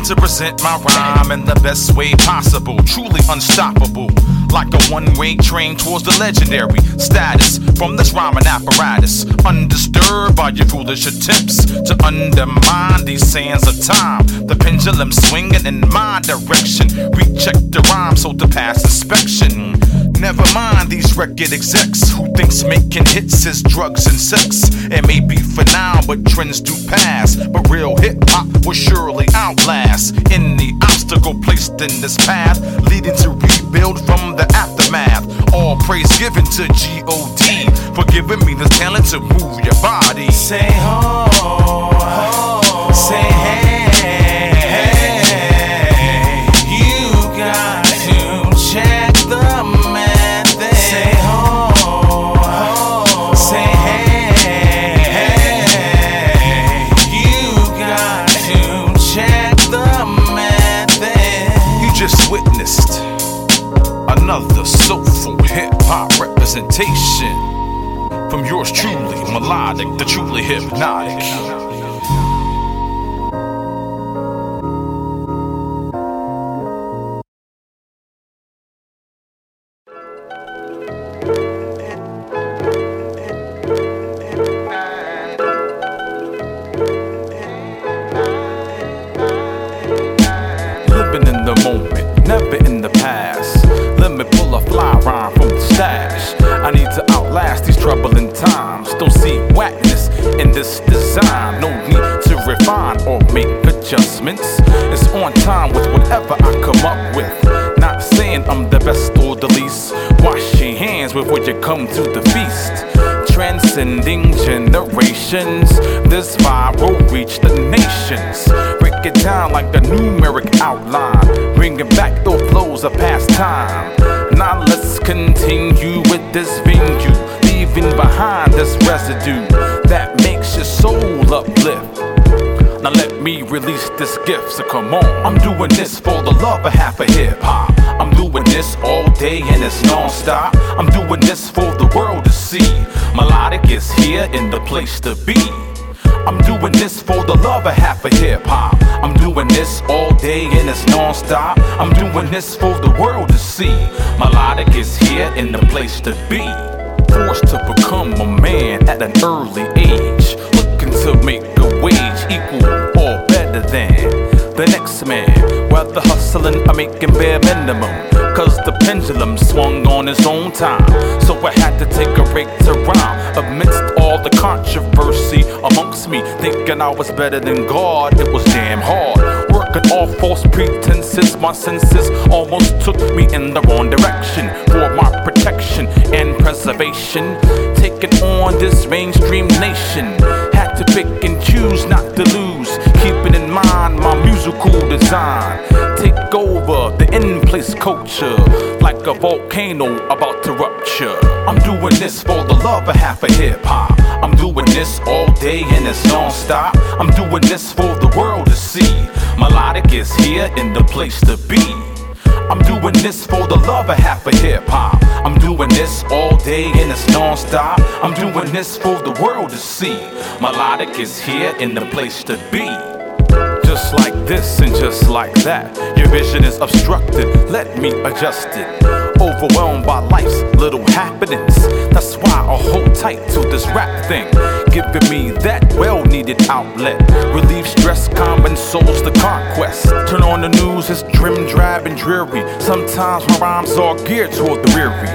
To present my rhyme in the best way possible. Truly unstoppable. Like a one way train towards the legendary status from this rhyming apparatus. Undisturbed by your foolish attempts to undermine these sands of time. The pendulum swinging in my direction. Recheck the rhyme so to pass inspection. Never mind these record execs who thinks making hits is drugs and sex. It may be for now, but trends do pass. But real hip hop will surely outlast any obstacle placed in this path, leading to rebuild from the aftermath. All praise given to G.O.D. for giving me the talent to move your body. Say ho, ho, say hey. Representation from yours truly, Melodiq, the truly hypnotic. So come on. I'm doing this for the love of half of hip hop. I'm doing this all day and it's non-stop. I'm doing this for the world to see. Melodiq is here in the place to be. I'm doing this for the love of half of hip hop. I'm doing this all day and it's non-stop. I'm doing this for the world to see. Melodiq is here in the place to be. I was better than God. It was damn hard. Working all false pretenses, my senses almost took me in the wrong direction. For my protection and preservation, taking on this mainstream nation. Had to pick and choose not to lose, keeping in mind my musical design. Take over the in place culture like a volcano about to rupture. I'm doing this for the love of half of hip hop. Doing this all day and it's non stop. I'm doing this for the world to see. Melodiq is here in the place to be. I'm doing this for the love of half of hip hop. I'm doing this all day and it's non stop. I'm doing this for the world to see. Melodiq is here in the place to be. Just like this and just like that. Your vision is obstructed, let me adjust it. Overwhelmed by life's little happenings. That's why I hold tight to this rap thing. Giving me that well needed outlet. Relieve stress, common souls the conquest. Turn on the news, it's trim, drab, and dreary. Sometimes my rhymes are geared toward the weary.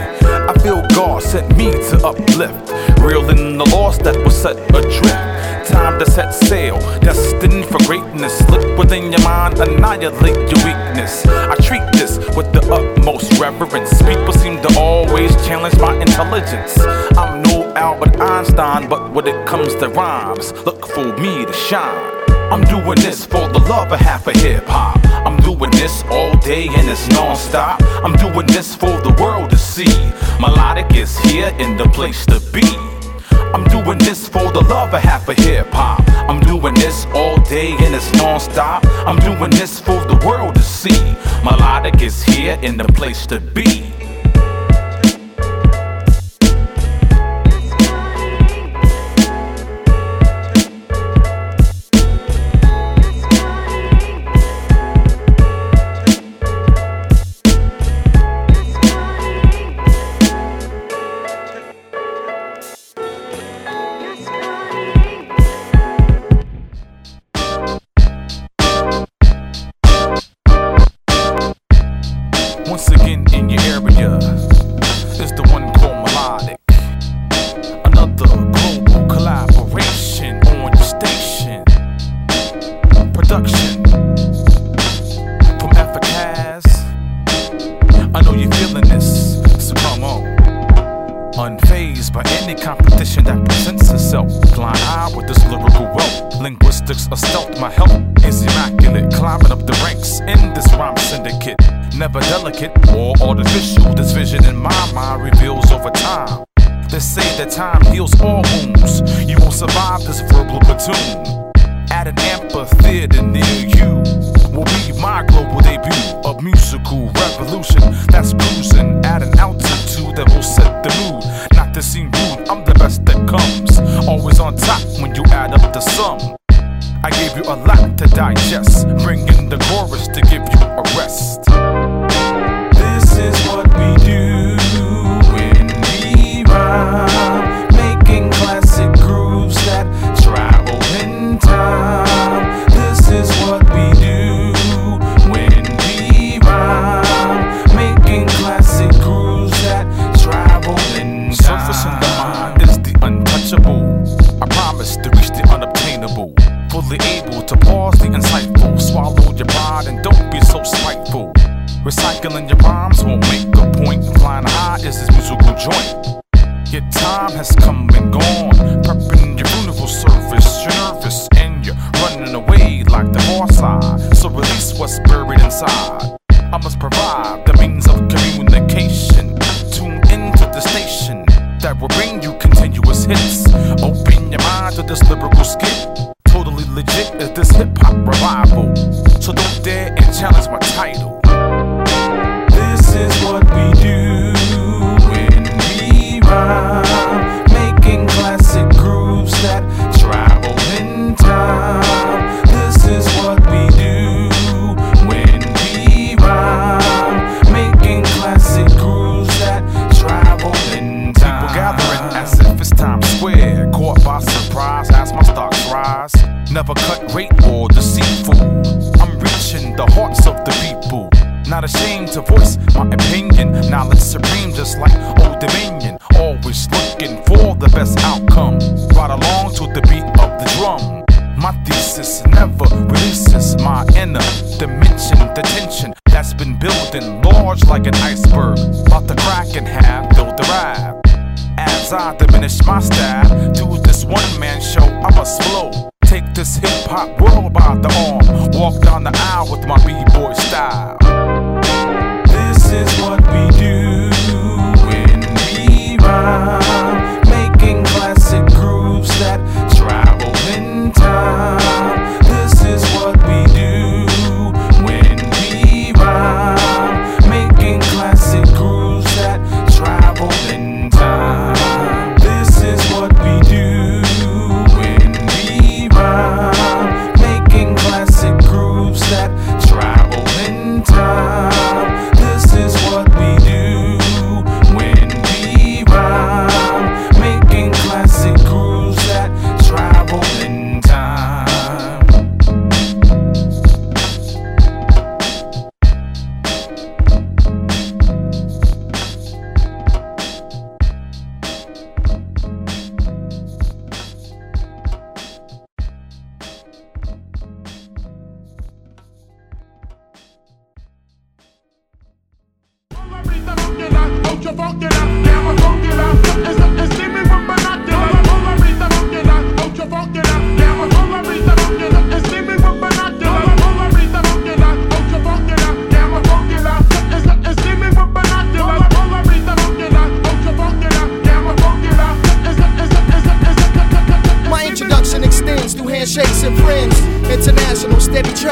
I feel God sent me to uplift. Reeling the lost that was set adrift. Time to set sail, destined for greatness. Look within your mind, annihilate your weakness. I treat this with the utmost reverence. People seem to always challenge my intelligence. I'm no Albert Einstein, but when it comes to rhymes, look for me to shine. I'm doing this for the love of half of hip hop. I'm doing this all day and it's non stop. I'm doing this for the world to see. Melodiq is here in the place to be. I'm doing this for the love of half of hip hop. I'm doing this all day and it's non stop. I'm doing this for the world to see. Melodiq is here in the place to be.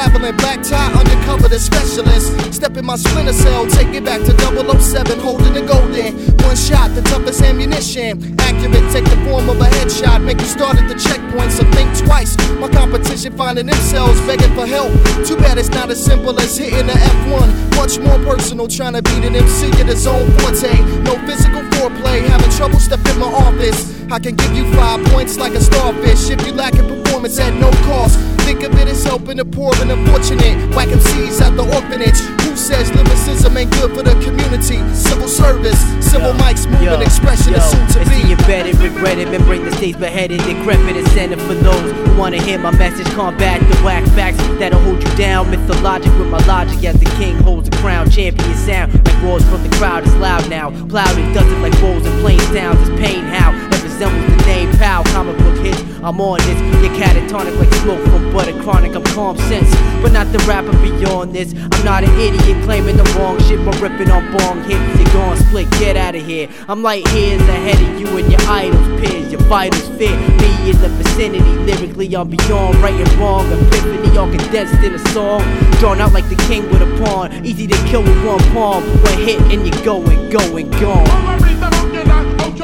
Traveling, black tie, undercover, the specialist. Step in my splinter cell, take it back to 007, holding the golden. One shot, the toughest ammunition. Accurate, take the form of a headshot, make you start at the checkpoint, so think twice. My competition finding themselves begging for help. Too bad it's not as simple as hitting the F1. Much more personal, trying to beat an MC at his own forte. No physical foreplay, having trouble stepping my office. I can give you five points like a starfish if you lack in performance at no cost. Think of it as helping the poor and unfortunate. Whack MCs at the orphanage. Who says lyricism ain't good for the community? Civil service, civil mics, movement, expression is soon to be. embedded, regretted, and bring the states beheaded, decrepit incentive for those who wanna hear my message. Combat the whack facts that'll hold you down. Mythologic with my logic as the king holds the crown. Champion sound like roars from the crowd is loud now. Plowed and it like rolls and plain towns. It's pain how resembles the name Pow. Comic book hits, I'm on this. You're catatonic like smoke from butter chronic. I'm calm sense, but not the rapper beyond this. I'm not an idiot claiming the wrong shit, but ripping on bong hits. You're gone split, get out of here. I'm light years ahead of you and your idols, peers. Your vitals fit me in the vicinity. Lyrically, I'm beyond right and wrong. Epiphany, all condensed in a song. Drawn out like the king with a pawn. Easy to kill with one palm. One hit and you're going, going, gone.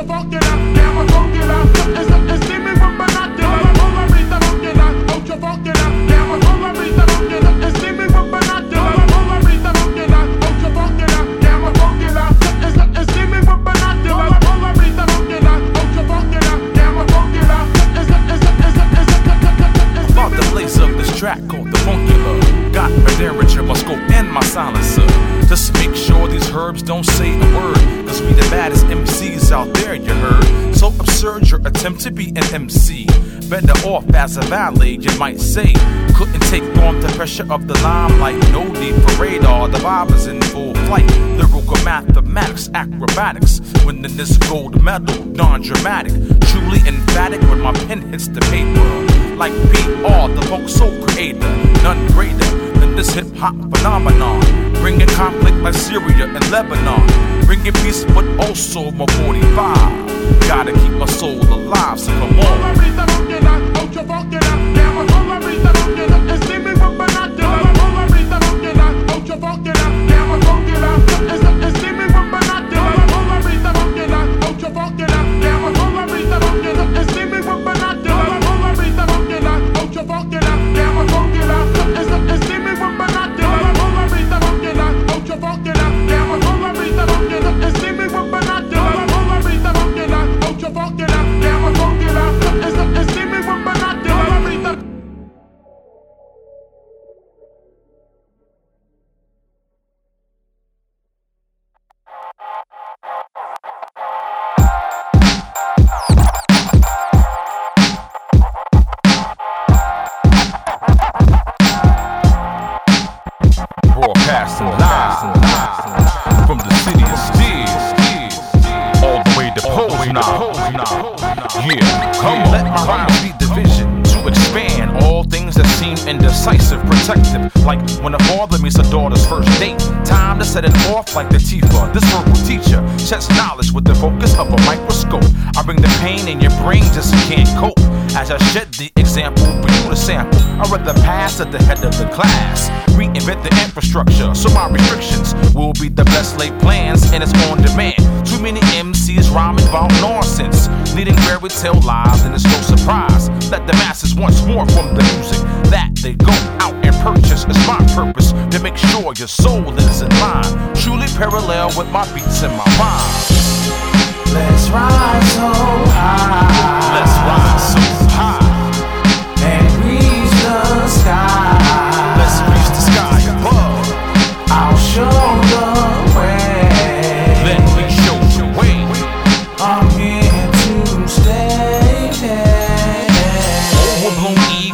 About the blaze of this track called the. Got my derringer, my scope, and my silencer. Herbs don't say a word. Cause we the baddest MCs out there, you heard. So absurd your attempt to be an MC. Better off as a valet, you might say. Couldn't take on the pressure of the limelight. No need for radar, the vibe is in full flight. Lyrical mathematics, acrobatics. Winning this gold medal, non dramatic. Truly emphatic when my pen hits the paper. Like PR, the funk soul creator. None greater this hip hop phenomenon. Bringing conflict like Syria and Lebanon. Bringing peace, but also my 45. Gotta keep my soul alive, so come on. I shed the example for you to sample, I read the past at the head of the class. Reinvent the infrastructure, so my restrictions will be the best laid plans, and it's on demand. Too many MCs rhyming about nonsense, needing fairy tale lies, and it's no surprise that the masses want more from the music that they go out and purchase. It's my purpose to make sure your soul is in line, truly parallel with my beats and my rhymes. Let's rise so high.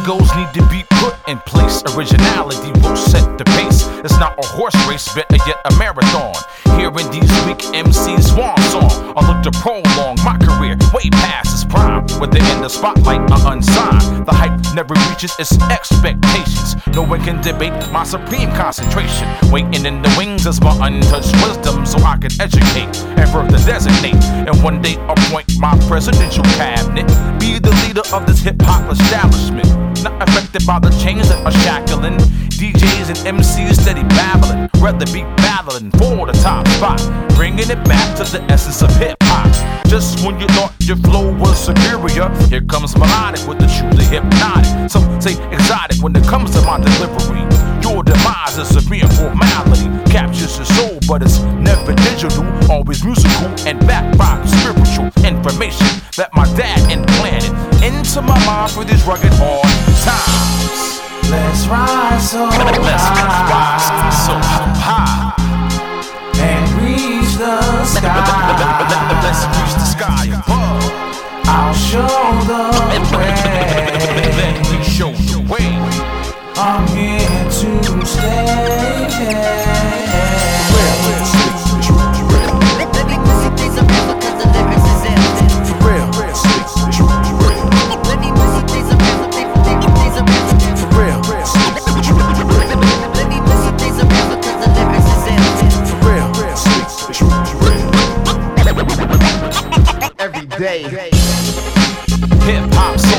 Egos need to be put in place. Originality will set the pace. It's not a horse race, better yet a marathon. Hearing these weak MCs swan song, I look to prolong my its prime. In the spotlight or unsigned, the hype never reaches its expectations. No one can debate my supreme concentration. Waiting in the wings is my untouched wisdom, so I can educate and further designate. And one day appoint my presidential cabinet, be the leader of this hip hop establishment. Not affected by the chains that are shackling. DJs and MCs steady babbling. Rather be battling for the top spot. Bringing it back to the essence of hip hop. Just when you thought your flow was superior, here comes Melodiq with the truly hypnotic. Some say exotic when it comes to my delivery. Your demise is a mere formality. Captures your soul, but it's never digital. Always musical and backed by spiritual information that my dad implanted into my mind for these rugged hard times. Let's rise so Let's high. rise so high. And reach the sky. Let's reach the sky above. I'll show the way. Let me show the way. I'm here to stay. Every day. Hip hop,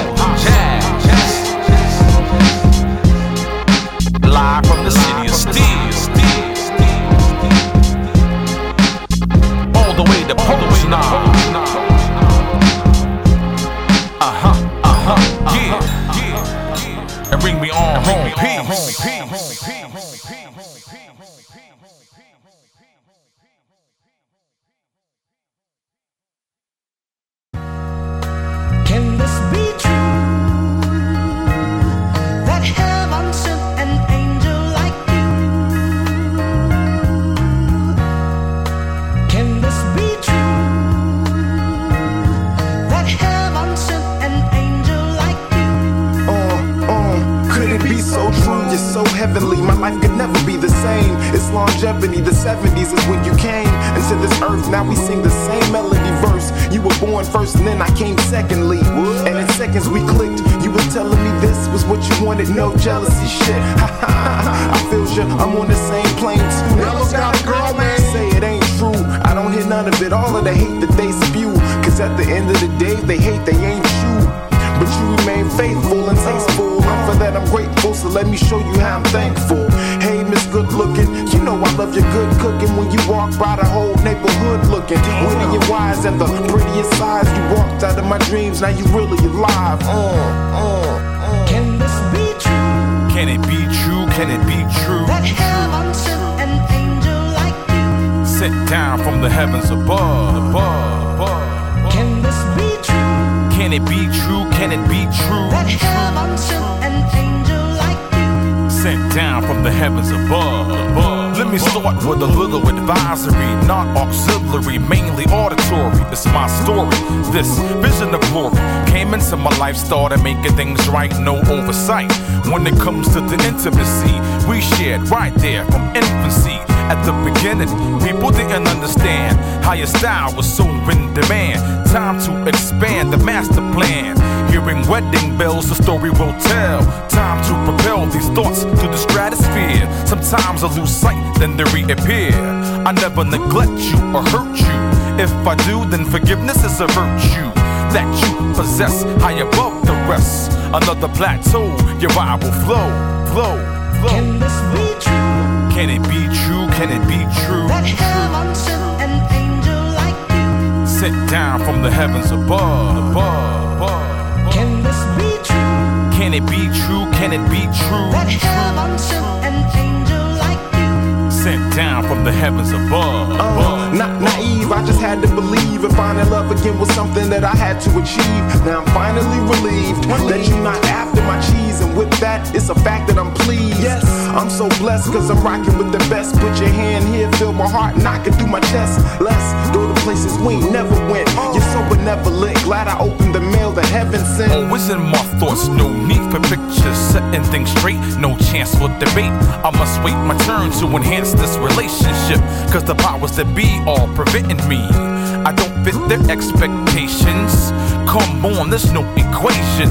so true? You're so heavenly. My life could never be the same. It's longevity. The 70s is when you came into this earth. Now we sing the same melody verse. You were born first and then I came secondly. And in seconds we clicked. You were telling me this was what you wanted. No jealousy shit. I feel you. I'm on the same plane too. Yellow's got a girl, man. Say it ain't true. I don't hear none of it. All of the hate that they spew. Cause at the end of the day, they hate they ain't you. But you remain faithful and tasteful. And for that I'm grateful, so let me show you how I'm thankful. Hey, Miss Good Looking, you know I love your good cooking. When you walk by the whole neighborhood looking. Witty and wise and the prettiest size. You walked out of my dreams, now you really alive. Uh, uh, uh. Can this be true? Can it be true? Can it be true? That heaven sent an angel like you? Sent down from the heavens above. above, above. Can it be true? Can it be true? That heaven sent an angel like you? Sent down from the heavens above. above. Let me start with a little advisory, not auxiliary, mainly auditory. It's my story. This vision of glory came into my life, started making things right, no oversight. When it comes to the intimacy, we shared right there from infancy. At the beginning, people didn't understand how your style was so in demand. Time to expand the master plan. Hearing wedding bells, the story will tell. Time to propel these thoughts to the stratosphere. Sometimes I lose sight, then they reappear. I never neglect you or hurt you. If I do, then forgiveness is a virtue that you possess high above the rest. Another plateau, your eye will flow, flow, flow. Can this be true? Can it be true? Can it be true? That heaven sent an angel like you. Sent down from the heavens above, above, above. Can this be true? Can it be true? Can it be true? That heaven sent Sent down from the heavens above, Uh, not naive, I just had to believe and finding love again was something that I had to achieve. Now I'm finally relieved that you're not after my cheese, and with that, it's a fact that I'm pleased. Yes, I'm so blessed cause I'm rocking with the best. Put your hand here, feel my heart knocking through my chest. Let's go to places we ain't never went. You're so benevolent, glad I opened the mail that heaven sent. Always in my thoughts, no need for pictures, setting things straight, no chance for debate. I must wait my turn to enhance this relationship, cause the powers that be are preventing me. I don't fit their expectations. Come on, there's no equation.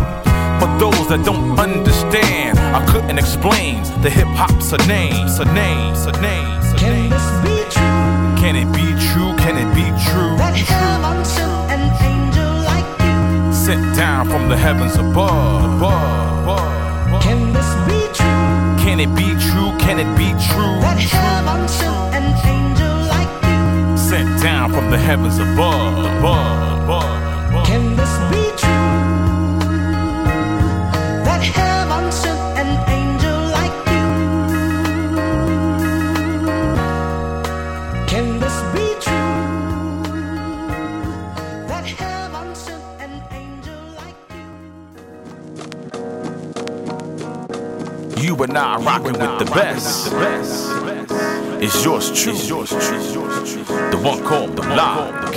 For those that don't understand, I couldn't explain the hip hop's a name, a name, a name, a Can name. this be true? Can it be true? Can it be true? That heaven sent an angel like you. Sent down from the heavens above, above, above. Can this be true? Can it be true? Can it be true? That heaven sent an angel like you. Sent down from the heavens above, above, above, you. And I rocking with the best. It's yours true. The one called the Block.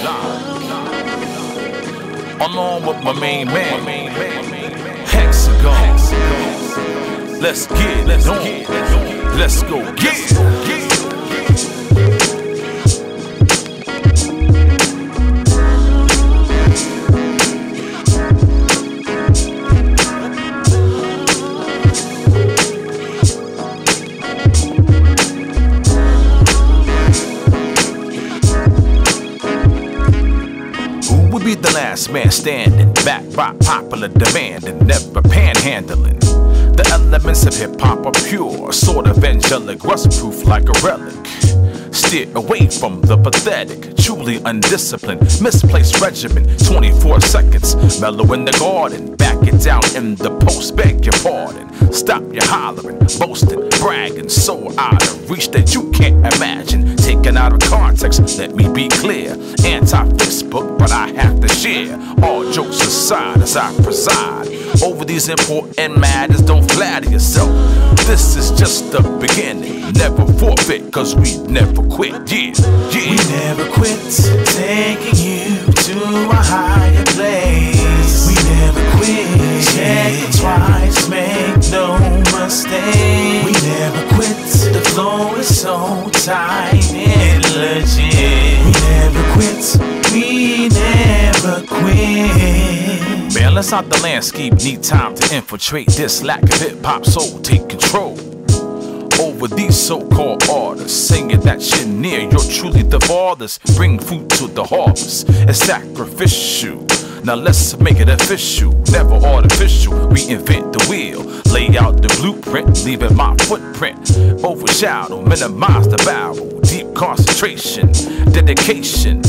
Along with my main man, Hexagon. Let's get it on. Let's go get it. Last man standing? Backed by popular demand and never panhandling. The elements of hip hop are pure, sort of angelic, rust proof like a relic. Steer away from the pathetic, truly undisciplined, misplaced regimen. 24 seconds, mellow in the garden, back it down in the post, beg your pardon. Stop your hollering, boasting, bragging, so out of reach that you can't imagine. Taken out of context, let me be clear. Anti Facebook, but I have to share. All jokes aside, as I preside over these important matters, don't flatter yourself. This is just the beginning. Never forfeit, cause we never quit. Yeah, yeah. We never quit taking you to a higher place. We never quit. Check it twice, make no mistake. We never quit. The flow is so tight and legit. We never quit. We never quit. Man, let's out the landscape. Need time to infiltrate this lack of hip hop soul. Take control over these so-called artists, singing that shit near. You're truly the fathers. Bring food to the harvest. It's sacrificial. Now let's make it official, never artificial. Reinvent the wheel, lay out the blueprint, leaving my footprint. Overshadow, minimize the barrel. Deep concentration, dedication.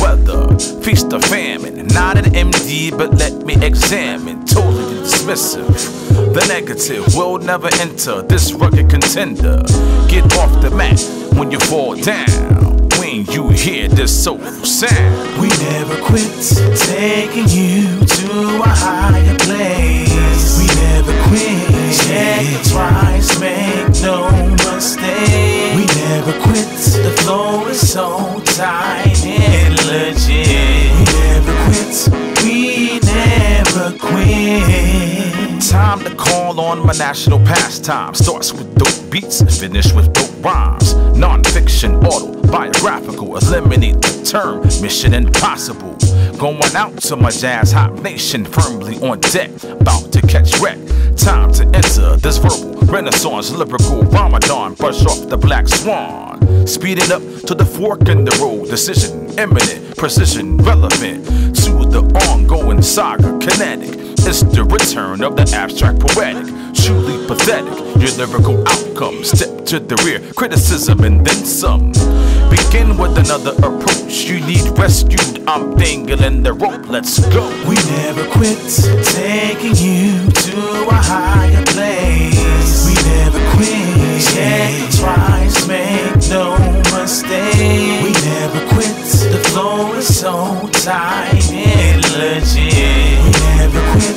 Weather, feast or famine. Not an MD, but let me examine. Totally dismissive. The negative will never enter this rugged contender. Get off the mat when you fall down. When you hear this soulful sound. We never quit taking you to a higher place. We never quit. Check it twice, make no mistake. We never quit. The flow is so tight and legit. We never quit. Never quit. Time to call on my national pastime. Starts with dope beats, finish with dope rhymes. Non-fiction, autobiographical. Eliminate the term mission impossible. Going out to my jazz hop nation, firmly on deck, about to catch wreck. Time to enter this verbal renaissance, lyrical Ramadan. Brush off the black swan. Speeding up to the fork in the road. Decision imminent, precision relevant to the ongoing saga. Kinetic. It's the return of the abstract poetic. Truly pathetic. Your lyrical outcome. Step to the rear. Criticism and then some. Begin with another approach. You need rescued. I'm dangling the rope. Let's go. We never quit taking you to a higher place. We never quit. Check twice, make no mistake. We never quit. The flow is so tight and legit.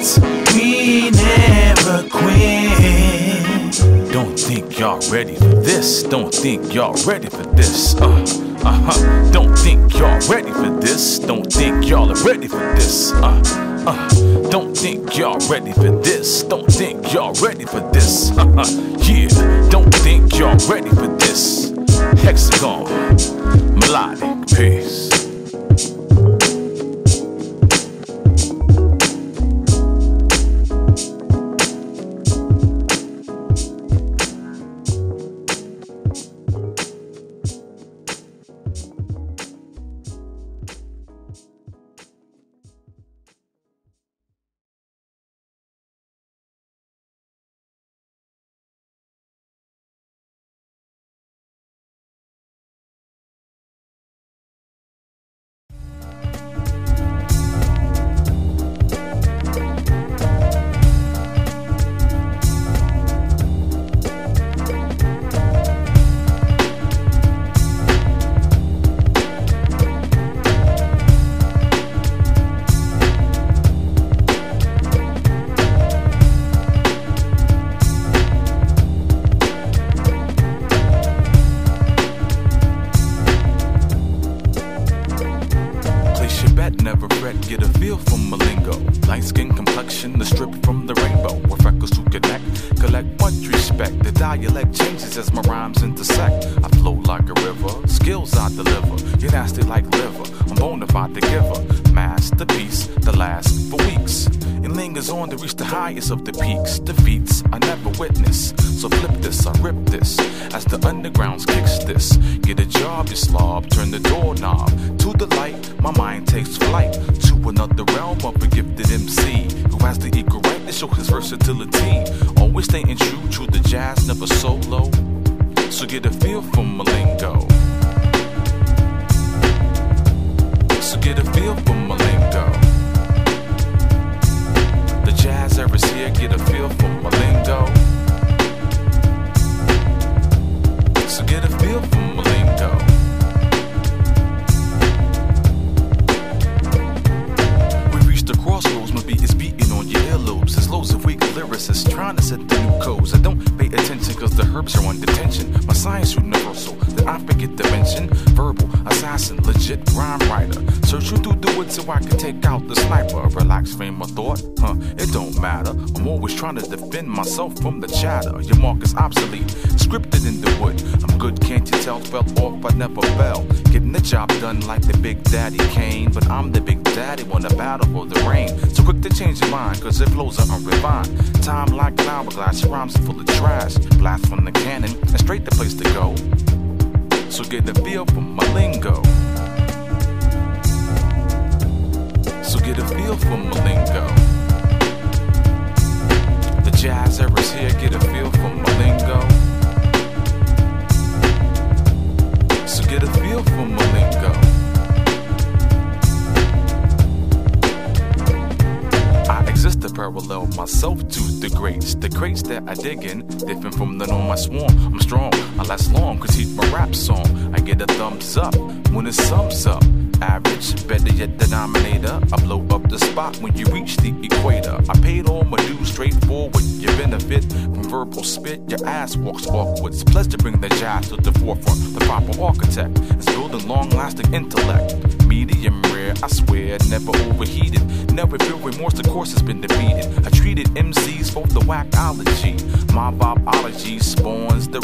We never quit. Don't think y'all ready for this. Don't think y'all ready for this. Uh, uh huh. Don't think y'all ready for this. Don't think y'all are ready for this. Uh, uh. Don't think y'all ready for this. Don't think y'all ready for this. Uh huh. Yeah. Don't think y'all ready for this. Hexagon. Melodiq. Peace.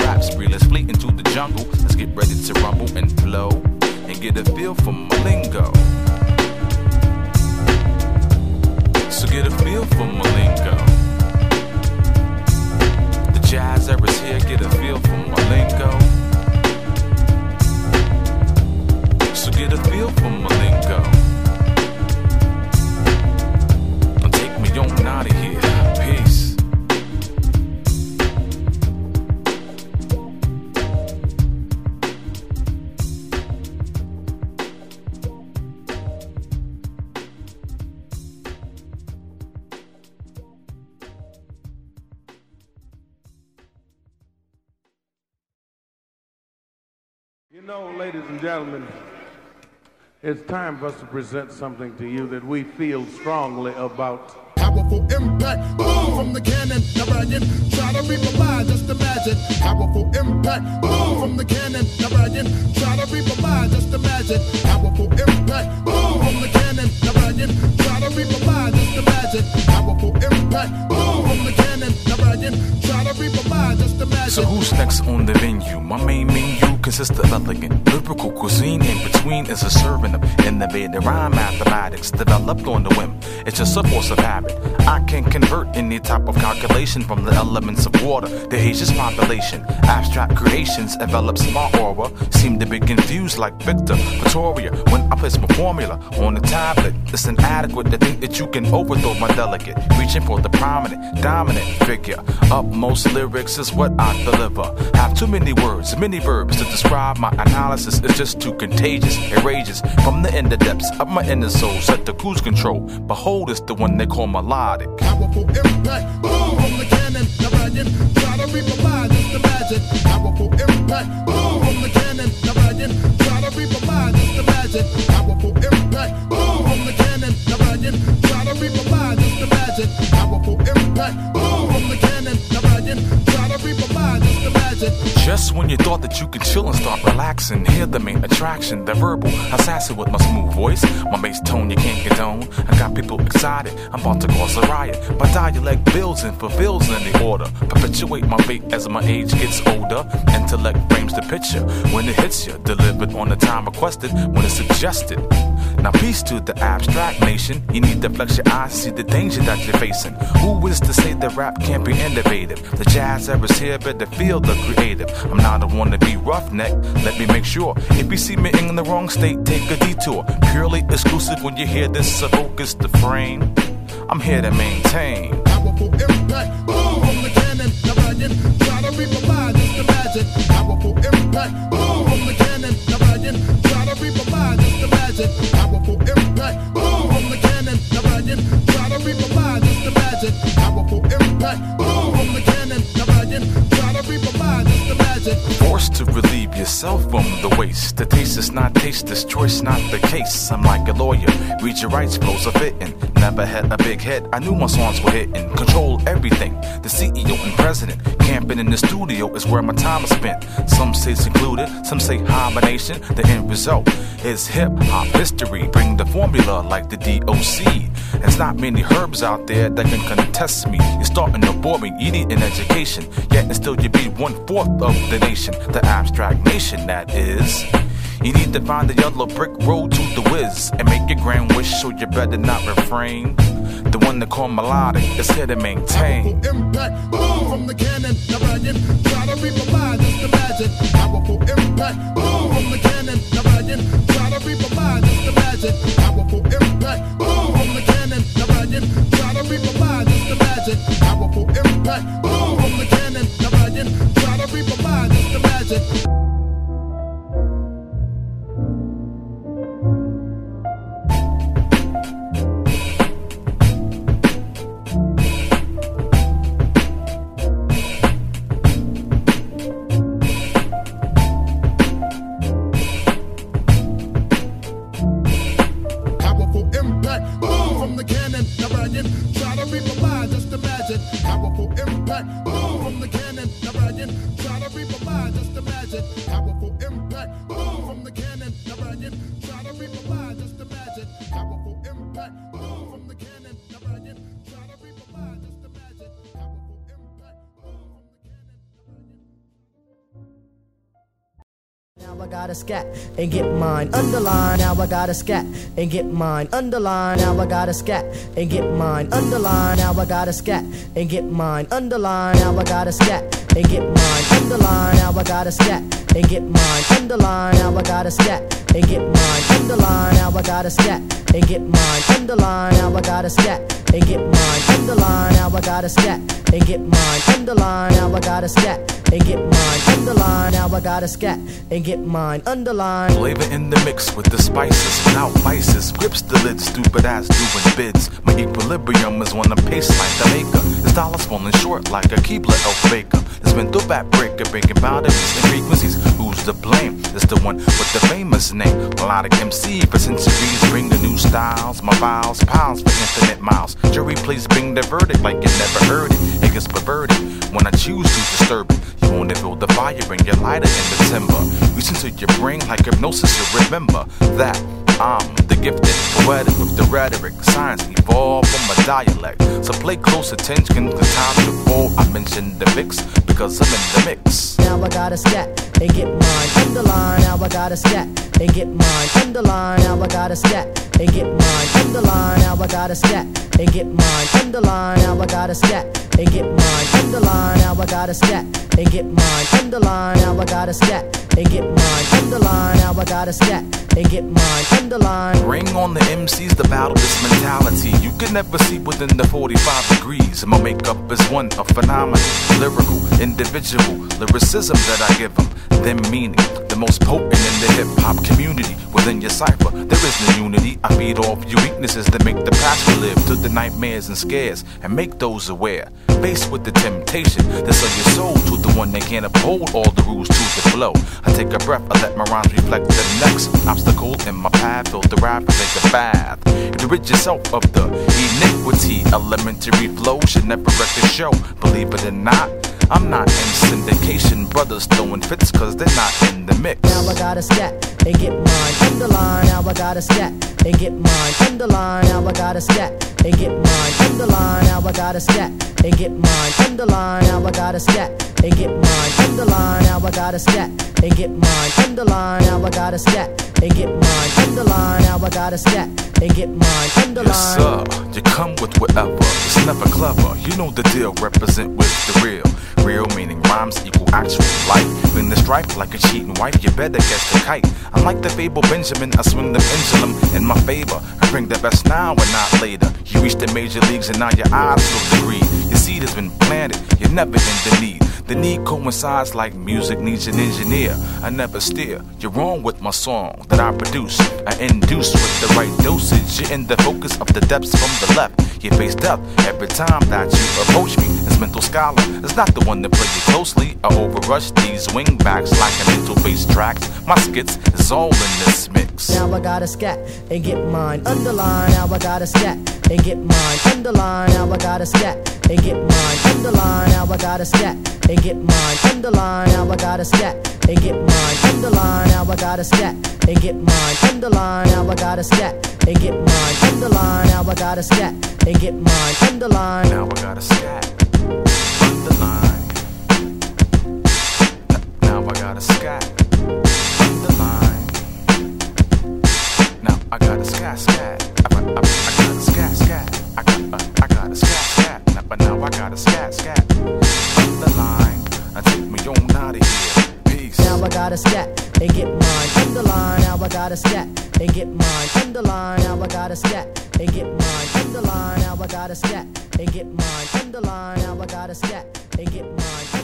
Rap spree. Let's flee into the jungle. Let's get ready to rumble and flow and get a feel for my lingo. So get a feel for my lingo. The jazz era's here, get a feel for my lingo. So get a feel for my lingo. Now take me on out of here. Gentlemen, it's time for us to present something to you that we feel strongly about. Powerful impact, boom from the cannon. Now bragging, try to reap a lie, just imagine. Powerful impact, boom from the cannon. Now bragging, try to reap a lie, just imagine. Powerful impact, boom from the cannon. Now bragging, try to reap a lie, just imagine. Powerful impact, boom from the cannon. Now bragging, try to reap a lie, just imagine. So who's next on the venue? My main menu consists of elegant lyrical cuisine. In between is a serving of innovative rhyme mathematics developed on the whim. It's just a force of habit. I can convert any type of calculation from the elements of water, the Asia's population. Abstract creations envelops my aura. Seem to be confused like Victor Pretoria when I place my formula on the tablet. It's inadequate to think that you can overthrow my delegate, Reaching for the prominent, dominant figure. Upmost lyrics is what I deliver. Have too many words, many verbs to describe my analysis is just too contagious. It rages from the inner depths of my inner soul, set to cruise control. Behold, it's the one they call Melodiq. Powerful impact, boom from the cannon. Now bragging, try to reap a lie, just imagine. Powerful impact, boom from the cannon. Now bragging, try to reap a lie, just imagine. Powerful impact, boom from the cannon. Now bragging, try to reap a lie, just imagine. Powerful impact, boom from the cannon. Now bragging, try to reap a lie, just imagine. Just when you thought that you could chill and start relaxing, hear the main attraction, the verbal assassin with my smooth voice, my bass tone you can't get condone. I got people excited, I'm about to cause a riot. My dialect builds and fulfills in the order. Perpetuate my fate as my age gets older. Intellect frames the picture when it hits you, delivered on the time requested when it's suggested. Now peace to the abstract nation. You need to flex your eyes, see the danger that you're facing. Who is to say that rap can't be innovative? The jazz era's here, but better feel the creative. I'm not the one to be roughneck. Let me make sure. If you see me in the wrong state, take a detour. Purely exclusive when you hear this, so focus the frame. I'm here to maintain. Powerful impact, boom from the cannon. Now bragging, try to reap a lie, just imagine. Powerful impact, boom from the cannon. Now bragging, try to reap a lie, just imagine. Reap a lie, just imagine. Powerful impact, boom from the cannon. Now bragging, try to reap a lie, just imagine. Forced to relieve yourself from the waste. The taste is not taste, this choice not the case. I'm like a lawyer, read your rights, flows are fitting. Never had a big head, I knew my songs were hitting. Control everything, the CEO and president. Camping in the studio is where my time is spent. Some say secluded, some say hibernation. The end result is hip hop history. Bring the formula like the DOC. There's not many herbs out there that can contest me. You're starting to bore me, you need an education. Yet and still you be one fourth of the nation, the abstract nation that is. You need to find the yellow brick road to the whiz and make your grand wish, so you better not refrain. The one they call Melodiq is here to maintain. impact, boom from the cannon. Now bragging, try to reap just imagine. Powerful impact, boom from the cannon. Now bragging, try to reap just imagine. Powerful impact, boom from the cannon. Now bragging, try to reap just imagine. Powerful impact, Listen. Impact, boom from the cannon. Try to read just imagine. Powerful impact, boom from the cannon, now bragging. Now I gotta scat and get mine underline. Now I gotta scat and get mine underline. Now I gotta scat and get mine underline. Now I gotta scat and get mine underline. Now I gotta scat and get mine underline. Now I gotta scat and get mine. Now I gotta scat and get mine underline. Now I gotta scat and get mine underline. Now I gotta scat and get mine underline. Now I gotta scat and get mine underline. Now I gotta scat and get mine underline. Now I gotta scat and get mine underline. Flavor in the mix with the spices, without vices. Grips the lid, stupid ass doing bids. My equilibrium is when the pace like the maker. This dollar's falling short like a Keebler elf baker. This mental back breaker, breaking boundaries and frequencies. Who's to blame? It's the one with the famous name. Melodiq MC for centuries, bring the new styles. My files, piles for infinite miles. Jury please bring the verdict like you never heard it. It gets perverted when I choose to disturb it. You wanna build the fire, and get lighter in the timber. Reach your brain like hypnosis, you remember that. I'm gifted poetic with the rhetoric. Science evolved from a dialect. So play close attention, cause time before I mention the mix, because I'm in the mix. Now I gotta scat and get mine underline. Now I gotta scat and get mine underline. Now I gotta scat and get mine underline. Now I gotta scat and get mine underline. Now I gotta scat and get mine underline. Now I gotta scat and get mine underline. Now I gotta scat and get mine underline. Now I gotta scat and get mine underline. Bring on the MCs, the battle this mentality. You can never see within the 45 degrees. My makeup is one of phenomenal, lyrical, individual lyricism that I give them. Then meaning, the most potent in the hip hop community. Within your cipher, there is no unity. I feed off your weaknesses that make the past relive to the nightmares and scares and make those aware. Faced with the temptation to sell your soul to the one that can't uphold all the rules to the flow. I take a breath, I let my rhymes reflect the next obstacle in my path. Filter and take a bath. You rid yourself of the iniquity, elementary flow should never wreck the show. Believe it or not, I'm not in syndication. Brothers throwing fits cause they're not in the mix. Now I gotta scat and get mine underline. Now I gotta scat and get mine underline. Now I gotta scat and get mine underline. Now I gotta scat and get mine underline. Now I gotta scat and get mine underline. Now I gotta scat and get mine underline. Now I gotta scat and get mine underline. Now I gotta scat and get mine underline. Yes, sir. You come with whatever. It's never clever. You know the deal. Represent with the real. Real meaning rhymes equal actual life. Bring the strife like a cheating wife. You better catch the kite. I'm like the fable Benjamin. I swing the pendulum in my favor. I bring the best now and not later. You reach the major leagues and now your eyes will agree. Your seed has been planted. You're never in the need. The need coincides like music needs an engineer. I never steer. You're wrong with my song that I produce. I induce with the right dosage. You're in the focus of the depths from the left. You face death every time that you approach me. This mental scholar is not the one to play closely. I overrush these wingbacks like a mental bass tracks. My skits is all in this mix. Now I gotta scat and get mine underline. Now I gotta scat and get mine underline. Now I gotta scat and get mine underline. Now I gotta scat and get mine underline. Now I gotta scat and get mine underline. Now I gotta scat and get mine underline. Now I gotta scat and get mine underline. Now I gotta scat and get mine underline. Now I gotta scat. Underline. Now I gotta scat. Underline. Now I gotta scat, scat. I, I, I, I gotta scat, scat. I, got, uh, I gotta scat, scat. Now, but now I gotta scat, scat. Underline. Now take me on out of here. Peace. Now I gotta scat and get mine underline. Now I gotta scat and get mine underline. Now I gotta scat and get mine underline. Now I gotta scat and get mine underline. Now I gotta scat and get mine.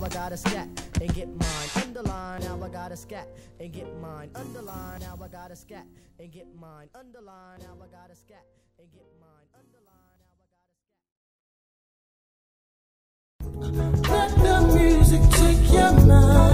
Now I gotta scat and get mine underline. Now I gotta scat and get mine underline. Now I gotta scat and get mine underline. Now I gotta scat and get mine underline. Now I gotta scat. Let the music take your mind.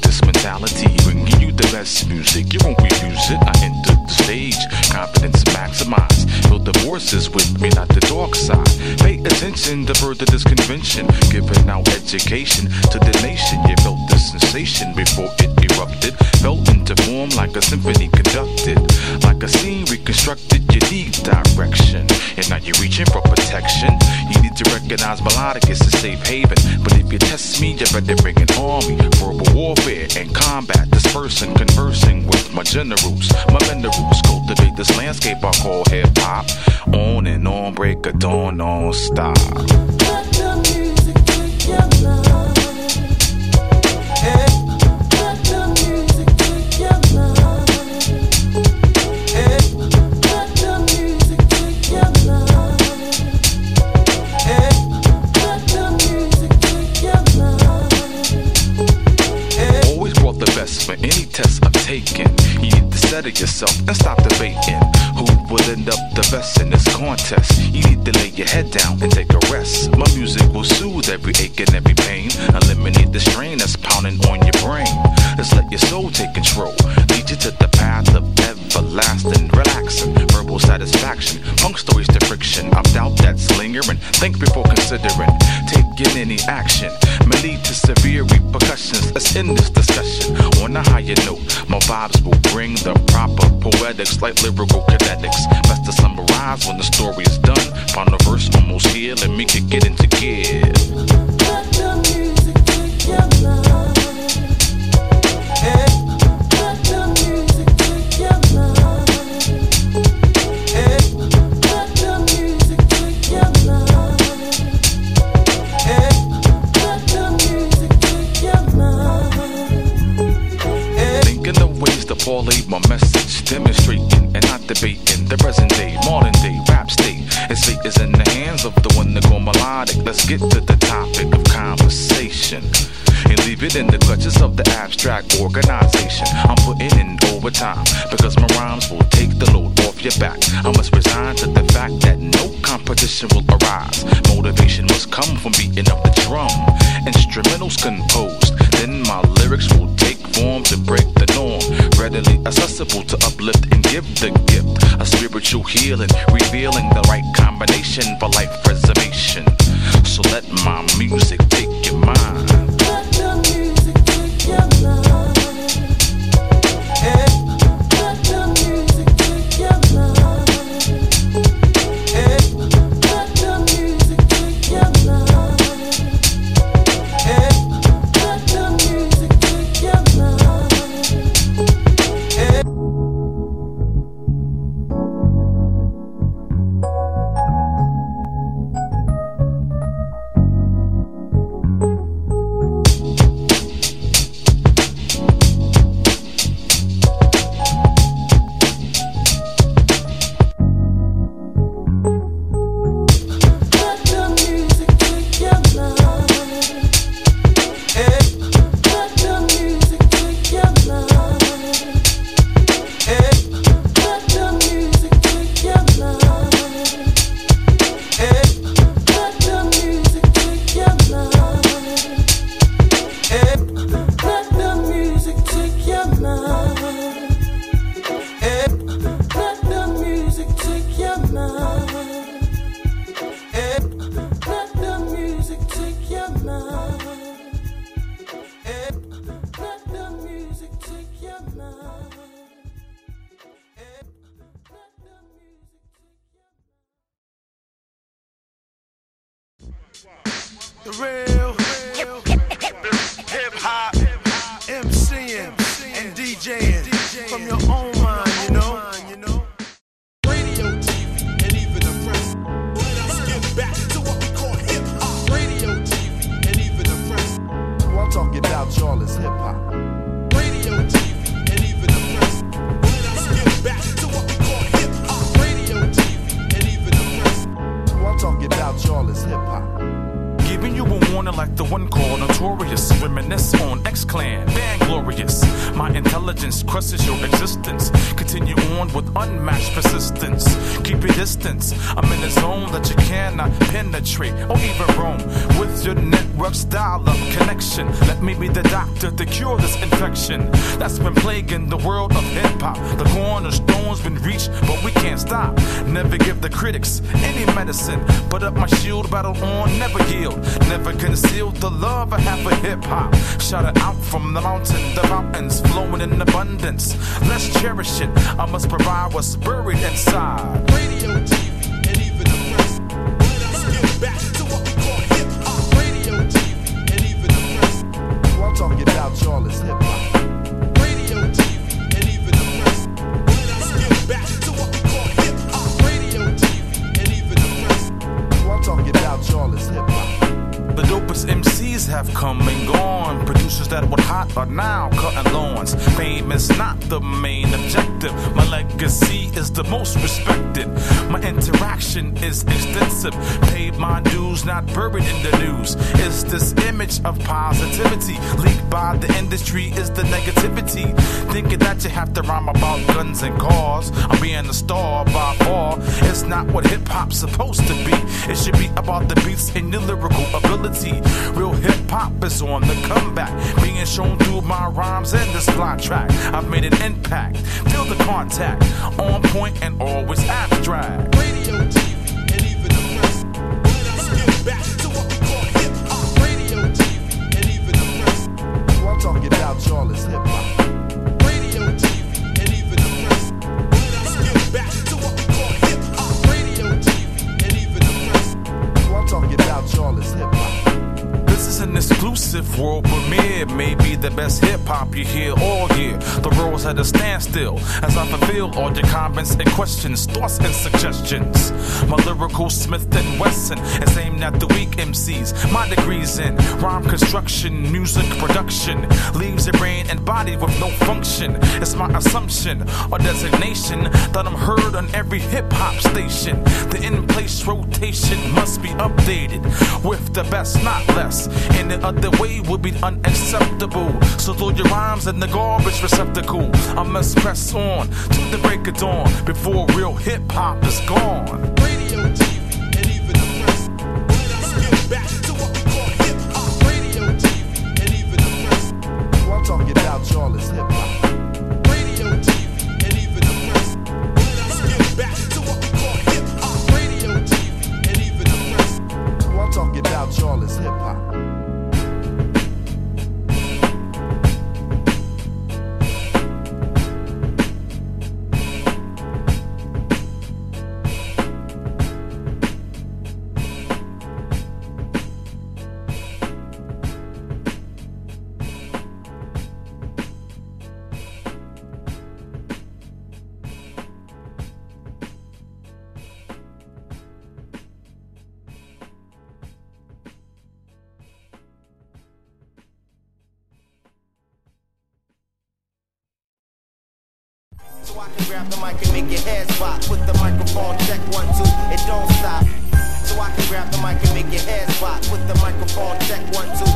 This mentality, bringing you the best music. You won't refuse it. I entered the stage, confidence maximized. The with me, not the dark side. Pay attention to further this convention, giving out education to the nation. You felt the sensation before it erupted. Felt into form like a symphony conducted, like a scene reconstructed. You need direction, and now you're reaching for protection. You need to recognize Melodiq is a safe haven, but if you test me, you better bring an army. Verbal warfare and combat, dispersing, conversing with my generals, my minerals. Cultivate this landscape I call hip hop. On and on, break a dawn, non stop. Always brought the best for any test I've taken. You need to settle yourself and stop debating who will end up the best in this contest. You need to lay your head down and take a rest. My music will soothe every ache and every pain, eliminate the strain that's pounding on your brain. Just let your soul take control, lead you to the path of everlasting, relaxing, verbal satisfaction. Punk stories to friction, of doubt that's lingering. Think before considering taking any action. May lead to severe repercussions. Let's end this discussion on a higher note. My vibes will bring the proper poetics, like lyrical kinetics. Best to summarize when the story is done. Final verse almost here, let me kick it into gear. Thinking ways to my message, demonstrating and not debating the present day, modern day rap state. Its fate is in the hands of the one that go Melodiq. Let's get to the topic of conversation. And leave it in the clutches of the abstract organization. I'm putting in overtime because my rhymes will take the load off your back. I must resign to the fact that no competition will arise. Motivation must come from beating up the drum. Instrumentals composed, then my lyrics will take form to break the norm. Readily accessible to uplift and give the gift. A spiritual healing, revealing the right combination for life preservation. So let my music take your mind. comments and questions, thoughts and suggestions. My lyrical Smith and Wesson is aimed at the weak MCs. My degrees in rhyme construction, music production, and body with no function. It's my assumption or designation that I'm heard on every hip hop station. The in place rotation must be updated with the best, not less. Any other way would be unacceptable. So throw your rhymes in the garbage receptacle. I must press on to the break of dawn before real hip hop is gone. spot with the microphone. Check one, two,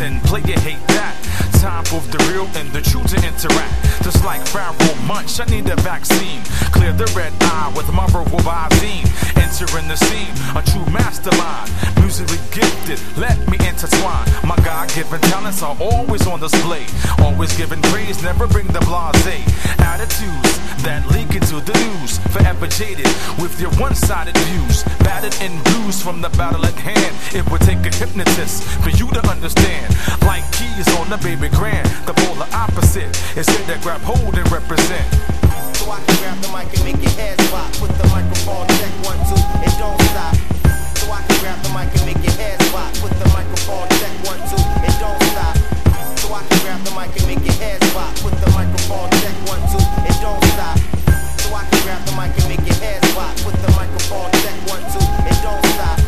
And play player hate that. Time for the real and the true to interact. Just like Pharoahe Monch, I need a vaccine. Clear the red eye with my verbal vaccine. Entering the scene, a true mastermind. Musically gifted, let me intertwine. My God given talents are always on display. Always giving praise, never bring the blase. Attitudes that but jaded with your one sided views, battered and bruised from the battle at hand. It would take a hypnotist for you to understand. Like keys on a baby grand, the polar opposite is here to grab hold and represent. So I can grab the mic and make your head pop. Put the microphone check one, two, and don't stop. So I can grab the mic and make your head pop. Put the microphone check one, two, and don't stop. So I can grab the mic and make your head pop. Put the microphone check one, two, and don't stop. I can grab the mic and make your head pop. Put the microphone, check one, two, and don't stop.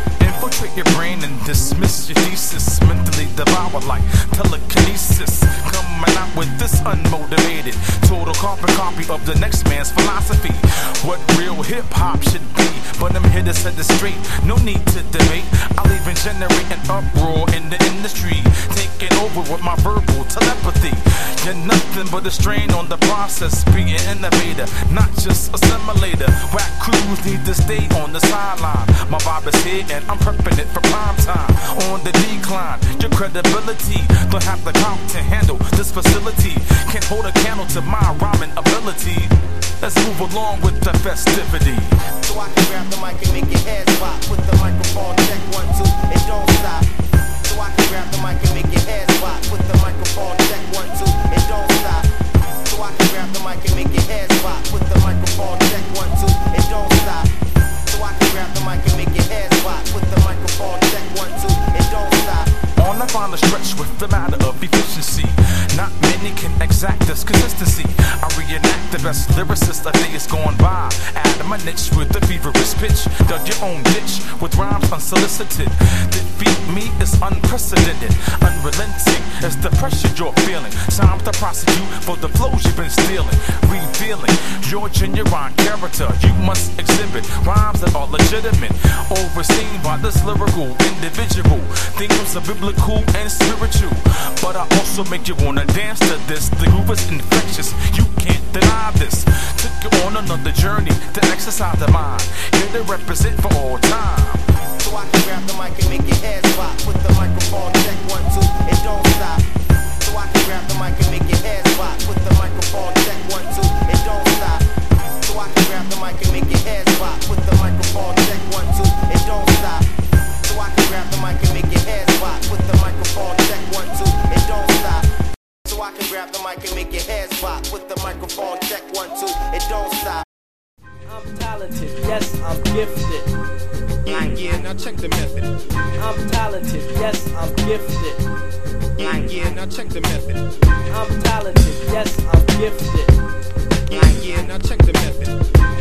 Infiltrate your brain and dismiss your thesis. Mentally devour like telekinesis. Coming out with this unmotivated, total carbon copy of the next man's philosophy. What real hip hop should be. But I'm here to set it straight. No need to debate. I'll even generate an uproar in the industry. Taking over with my verbal telepathy. You're nothing but a strain on the process. Be an innovator, not just assimilator. Whack crews need to stay on the sideline. My vibe is here and I'm prepping it for prime time. On the decline, your credibility. Don't have the clout to handle this facility. Can't hold a candle to my rhyming ability. Let's move along with the festivity. So I can grab the mic and make your head pop. With the microphone check one, two, it don't stop. So I can grab the mic and make your head pop. With the microphone check one, two, it don't stop. So I can grab the mic and make your head pop. With the microphone check one, two, it don't stop. I can grab the mic and make your head pop. With the microphone check one, two, it don't stop. On the final stretch with the matter of efficiency. Not many can exact this consistency. I reenact the best lyricist of days gone by. Add my niche with the feverish pitch. Dug your own ditch with rhymes unsolicited. Defeat me is unprecedented. Unrelenting is the pressure you're feeling. Time to prosecute for the flows you've been stealing. Revealing your genuine character. You must exhibit rhymes that are legitimate. Overseen by this lyrical individual. Themes are biblical and spiritual. But I also make you wanna dance to this. The groove is infectious. You can't deny this. Took you on another journey to exercise the mind. Here to represent for all time. So I can grab the mic and make your head pop. With the microphone check one, two, it don't stop. So I can grab the mic and make your head pop. With the microphone check one, two, it don't stop. So I can grab the mic and make your head pop. With the microphone check one, two, it don't stop. So I can grab the mic and make your head pop. With the microphone check one, two, it don't stop. So I can grab the mic and make your head pop. With the microphone check one, two, it don't stop. I'm talented, yes, I'm gifted. Yeah, yeah, now check the method. I'm talented, yes, I'm gifted. Yeah, yeah, now check the method. I'm talented, yes, I'm gifted. Yeah, yeah, now check the method.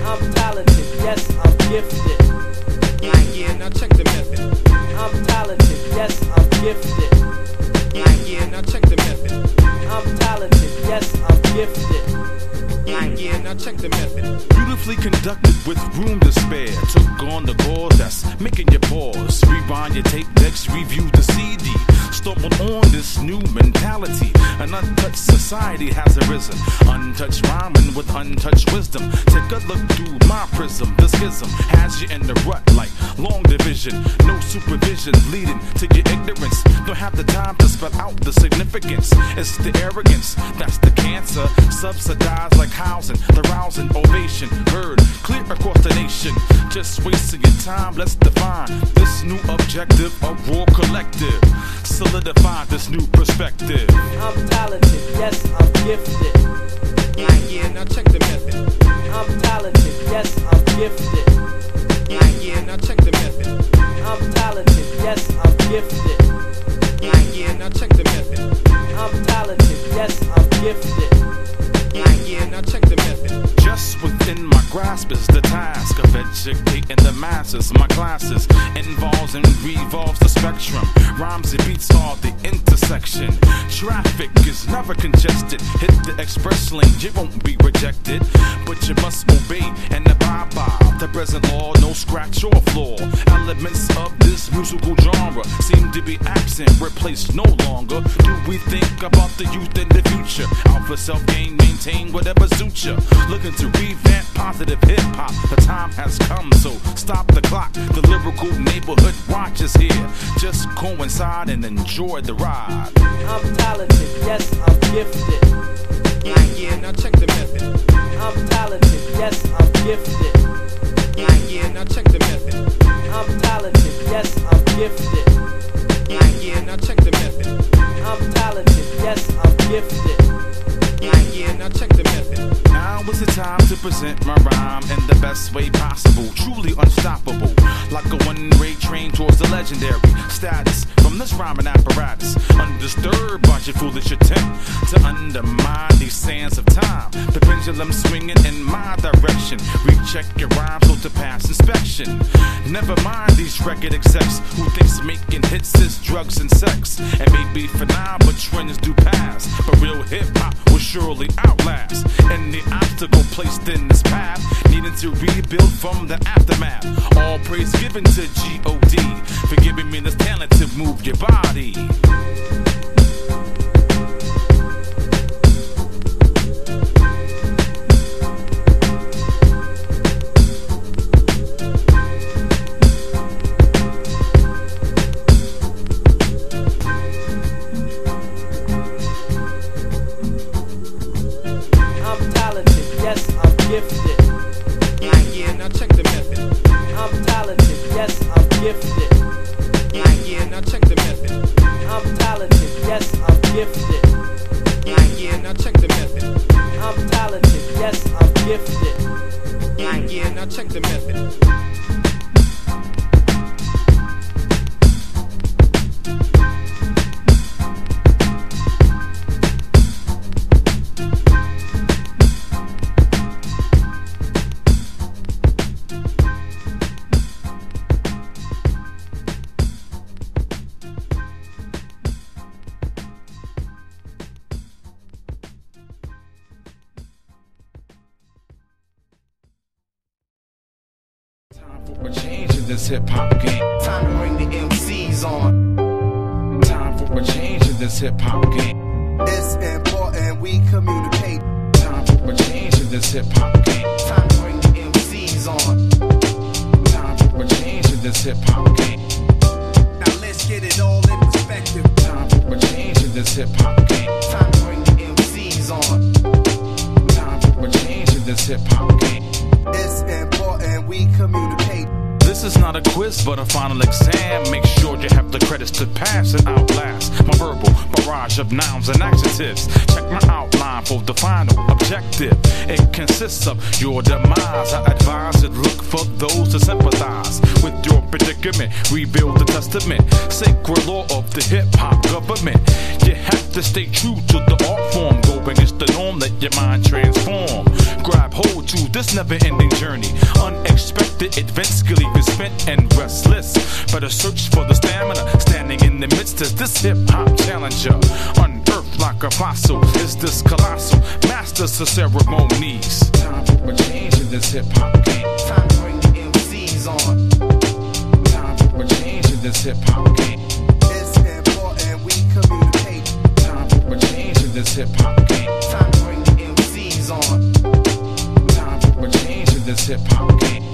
I'm talented, yes, I'm gifted. Yeah, yeah, now check the method. I'm talented, yes, I'm gifted. Yeah, yeah, now check the method. I'm talented, yes, I'm gifted. Yeah, yeah, now check the method. Beautifully conducted with room to spare. Took on the cause that's making you pause. Rewind your tape decks, review the CD. Stumbled on this new mentality. An untouched society has arisen. Untouched rhyming with untouched wisdom. Take a look through my prism. The schism has you in the rut like long division. No supervision leading to your ignorance. Don't have the time to spell out the significance. It's the arrogance that's the cancer. Subsidized like housing, the rousing ovation heard clear across the nation. Just wasting your time, let's define this new objective, a raw collective. Solidify this new perspective. I'm talented, yes, I'm gifted. Yeah, yeah, now check the method. I'm talented, yes, I'm gifted. Yeah, yeah, now check the method. I'm talented, yes, I'm gifted. Yeah, yeah, now check the method. I'm talented, yes, I'm gifted. Yeah, yeah, now check the method. Just within my grasp is the task of educating the masses. My classes involves and revolves the spectrum. Rhymes and beats are the intersection. Traffic is never congested. Hit the express lane, you won't be rejected. But you must obey and abide by the present law. No scratch or flaw. Elements of this musical genre seem to be absent, replaced no longer. Do we think about the youth in the future? Alpha self gain, maintain whatever suits you. Looking to revamp positive hip hop. The time has come, so stop the clock. The lyrical neighborhood watch is here. Just coincide and enjoy the ride. I'm talented, yes, I'm gifted. Yeah, yeah, now check the method. I'm talented, yes, I'm gifted. Yeah, yeah, now check the method. I'm talented, yes, I'm gifted. Yeah, yeah, now check the method. I'm talented, yes, I'm gifted. Yeah, yeah, now check the method. Now is the time to present my rhyme in the best way possible. Truly unstoppable. Like a one way train towards the legendary status. From this rhyming apparatus. Undisturbed by your foolish attempt to undermine these sands of time. The pendulum swinging in my direction. Recheck your rhymes so to pass inspection. Never mind these record execs who thinks making hits is drugs and sex. And maybe for now, but trends do pass. But real hip hop will surely outlast any obstacle placed in this path. Needing to rebuild from the aftermath. All praise given to G.O.D. for giving me this talent to move your body. Gifted. Yeah, yeah, now check the method. I'm talented, yes, I'm gifted. Yeah, yeah, now check the method. I'm talented, yes, I'm gifted. Yeah, yeah, now check the method. I'm talented, yes, I'm gifted. Yeah, yeah, now check the method. This hip hop game. Time to bring the MCs on. Time for a change in this hip hop game. It's important we communicate. Time for a change in this hip hop game. Time to bring the MCs on. Time for a change in this hip hop game. Now let's get it all in perspective. Time for a change in this hip hop game. Time to bring the MCs on. Time for a change in this hip hop game. It's important we communicate. This is not a quiz, but a final exam. Make sure you have the credits to pass and outlast my verbal barrage of nouns and adjectives. Check my outline for the final objective. It consists of your demise. I advise you look for those to sympathize with your predicament. Rebuild the testament, sacred law of the hip hop government. You have to stay true to the art form. Go against the norm, let your mind transform. Grab hold to this never ending journey. Unexpected events leave spent and restless. Better search for the stamina standing in the midst of this hip hop challenger. Unearthed like a fossil is this colossal masters of ceremonies. Time for a change in this hip hop game. Time to bring the MCs on. Time for a change in this hip hop game. It's important we communicate. Time for a change in this hip hop game. Time to bring the MCs on. Time for a change in this hip hop game.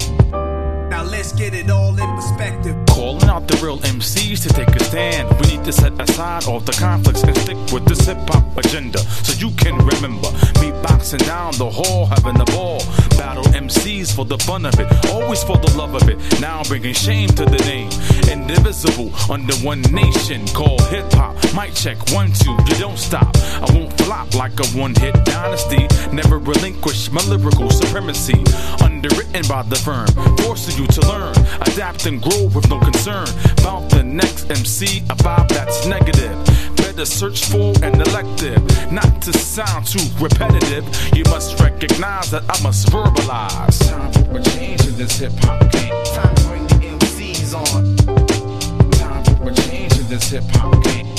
Let's get it all in perspective. Calling out the real MCs to take a stand. We need to set aside all the conflicts and stick with this hip hop agenda. So you can remember me boxing down the hall, having the ball. Battle MCs for the fun of it, always for the love of it. Now bringing shame to the name. Indivisible under one nation called hip hop. Mic check one, two, you don't stop. I won't flop like a one hit dynasty. Never relinquish my lyrical supremacy. Underwritten by the firm, forcing you to learn, adapt and grow with no concern. About the next MC, a vibe that's negative. Better search for an elective, not to sound too repetitive. You must recognize that I must verbalize. Time for a change in this hip hop game. Time to bring the MCs on. Time for a change in this hip hop game.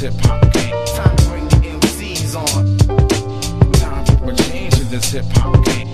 Hip hop game. Time to bring the MCs on. Time for a change in this hip hop game.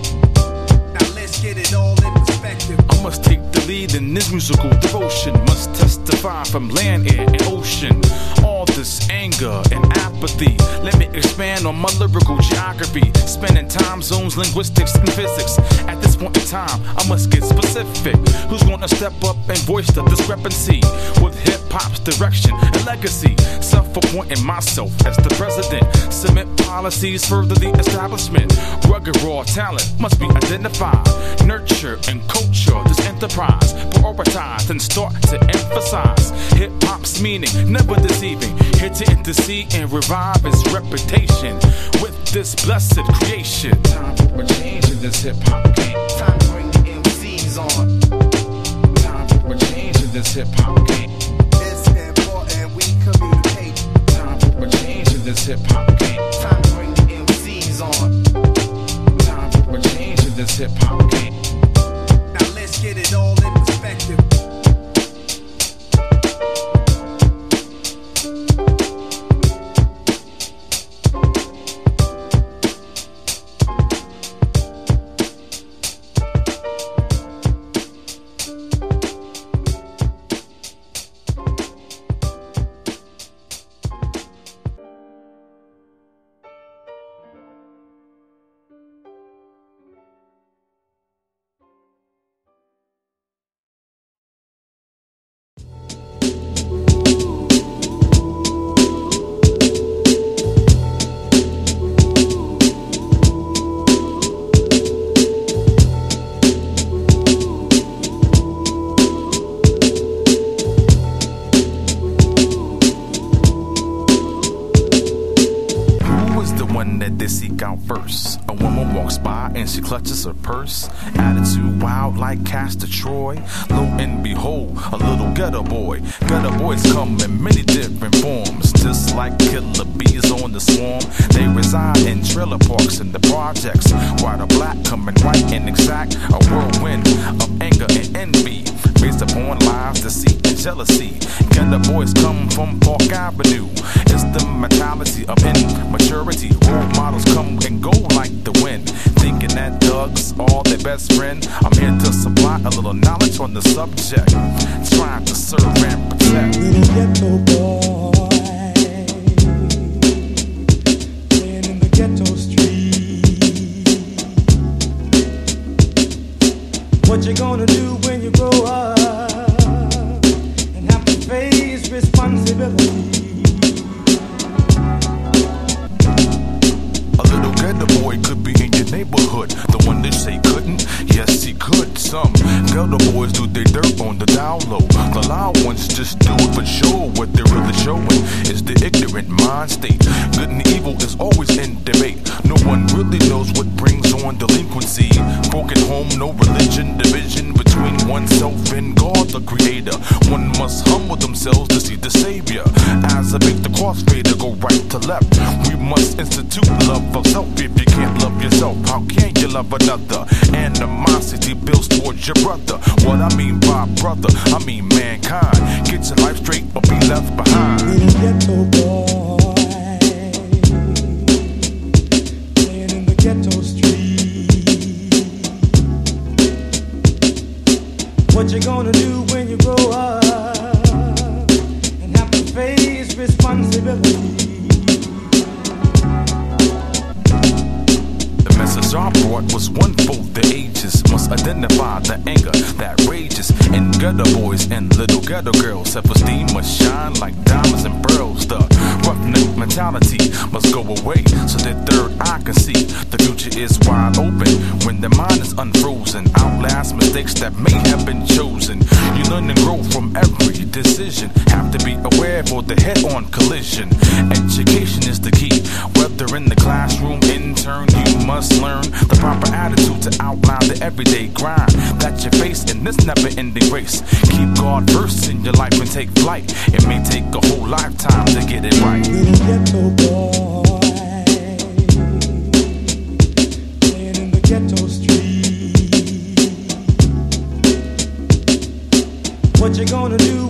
Now let's get it all in perspective. I must take lead in this musical devotion. Must testify from land, air, and ocean. All this anger and apathy. Let me expand on my lyrical geography. Spanning time zones, linguistics, and physics. At this point in time, I must get specific. Who's gonna step up and voice the discrepancy with hip hop's direction and legacy? Self appointing myself as the president. Cement policies further the establishment. Rugged raw talent must be identified. Nurture and culture this enterprise. Prioritize and start to emphasize hip hop's meaning, never deceiving. Here to intercede and revive its reputation with this blessed creation. Time for a change in this hip hop game. Time to bring the MCs on. Time for a change in this hip hop game. Time for this hip hop game. Time to bring the MCs on. Time for this hip hop game. Now let's get it all in perspective. She purse. Attitude wild like Castor Troy. Lo and behold, a little ghetto boy. Ghetto boys come in many different forms. Just like killer bees on the swarm. They reside in trailer parks and the projects. While the black, coming right and exact. A whirlwind of anger and envy. Based upon lies, deceit, and jealousy. Ghetto boys come from Park Avenue. It's the mentality of immaturity. Role models come and go like the wind. Thinking that thugs are their best friend. I'm here to supply a little knowledge on the subject. Trying to serve and protect. The ghetto street. What you gonna do when you grow up boy could be in your neighborhood. The one they say couldn't, yes he could. Some ghetto boys do their dirt on the down low. The loud ones just do it for show. What they're really showing is the ignorant mind state. Good and evil is always in debate. No one really knows what brings on delinquency. Broken home, no religion, division between oneself and God the Creator. One must humble themselves to see the Savior. As I make the crossfader go right to left, must institute love of self. If you can't love yourself, how can you love another? Animosity builds towards your brother. What I mean by brother, I mean mankind. Get your life straight or be left behind. Ghetto boy playing in the ghetto street. What you gonna do when you grow up and have to face responsibility? Message brought was one for the ages. Must identify the anger that rages in gutter boys and little ghetto girls. Self esteem must shine like diamonds and pearls. The roughneck mentality must go away so that third eye can see. The future is wide open when the mind is unfrozen. Outlast mistakes that may have been chosen. You learn and grow from every decision. Have to be aware for the head on collision. Education is the key. Whether in the classroom, intern, you must learn the proper attitude to outline the everyday grind that you face in this never ending race. Keep God first in your life and take flight. It may take a whole lifetime to get it right. Little ghetto boy playing in the ghetto street. What you gonna do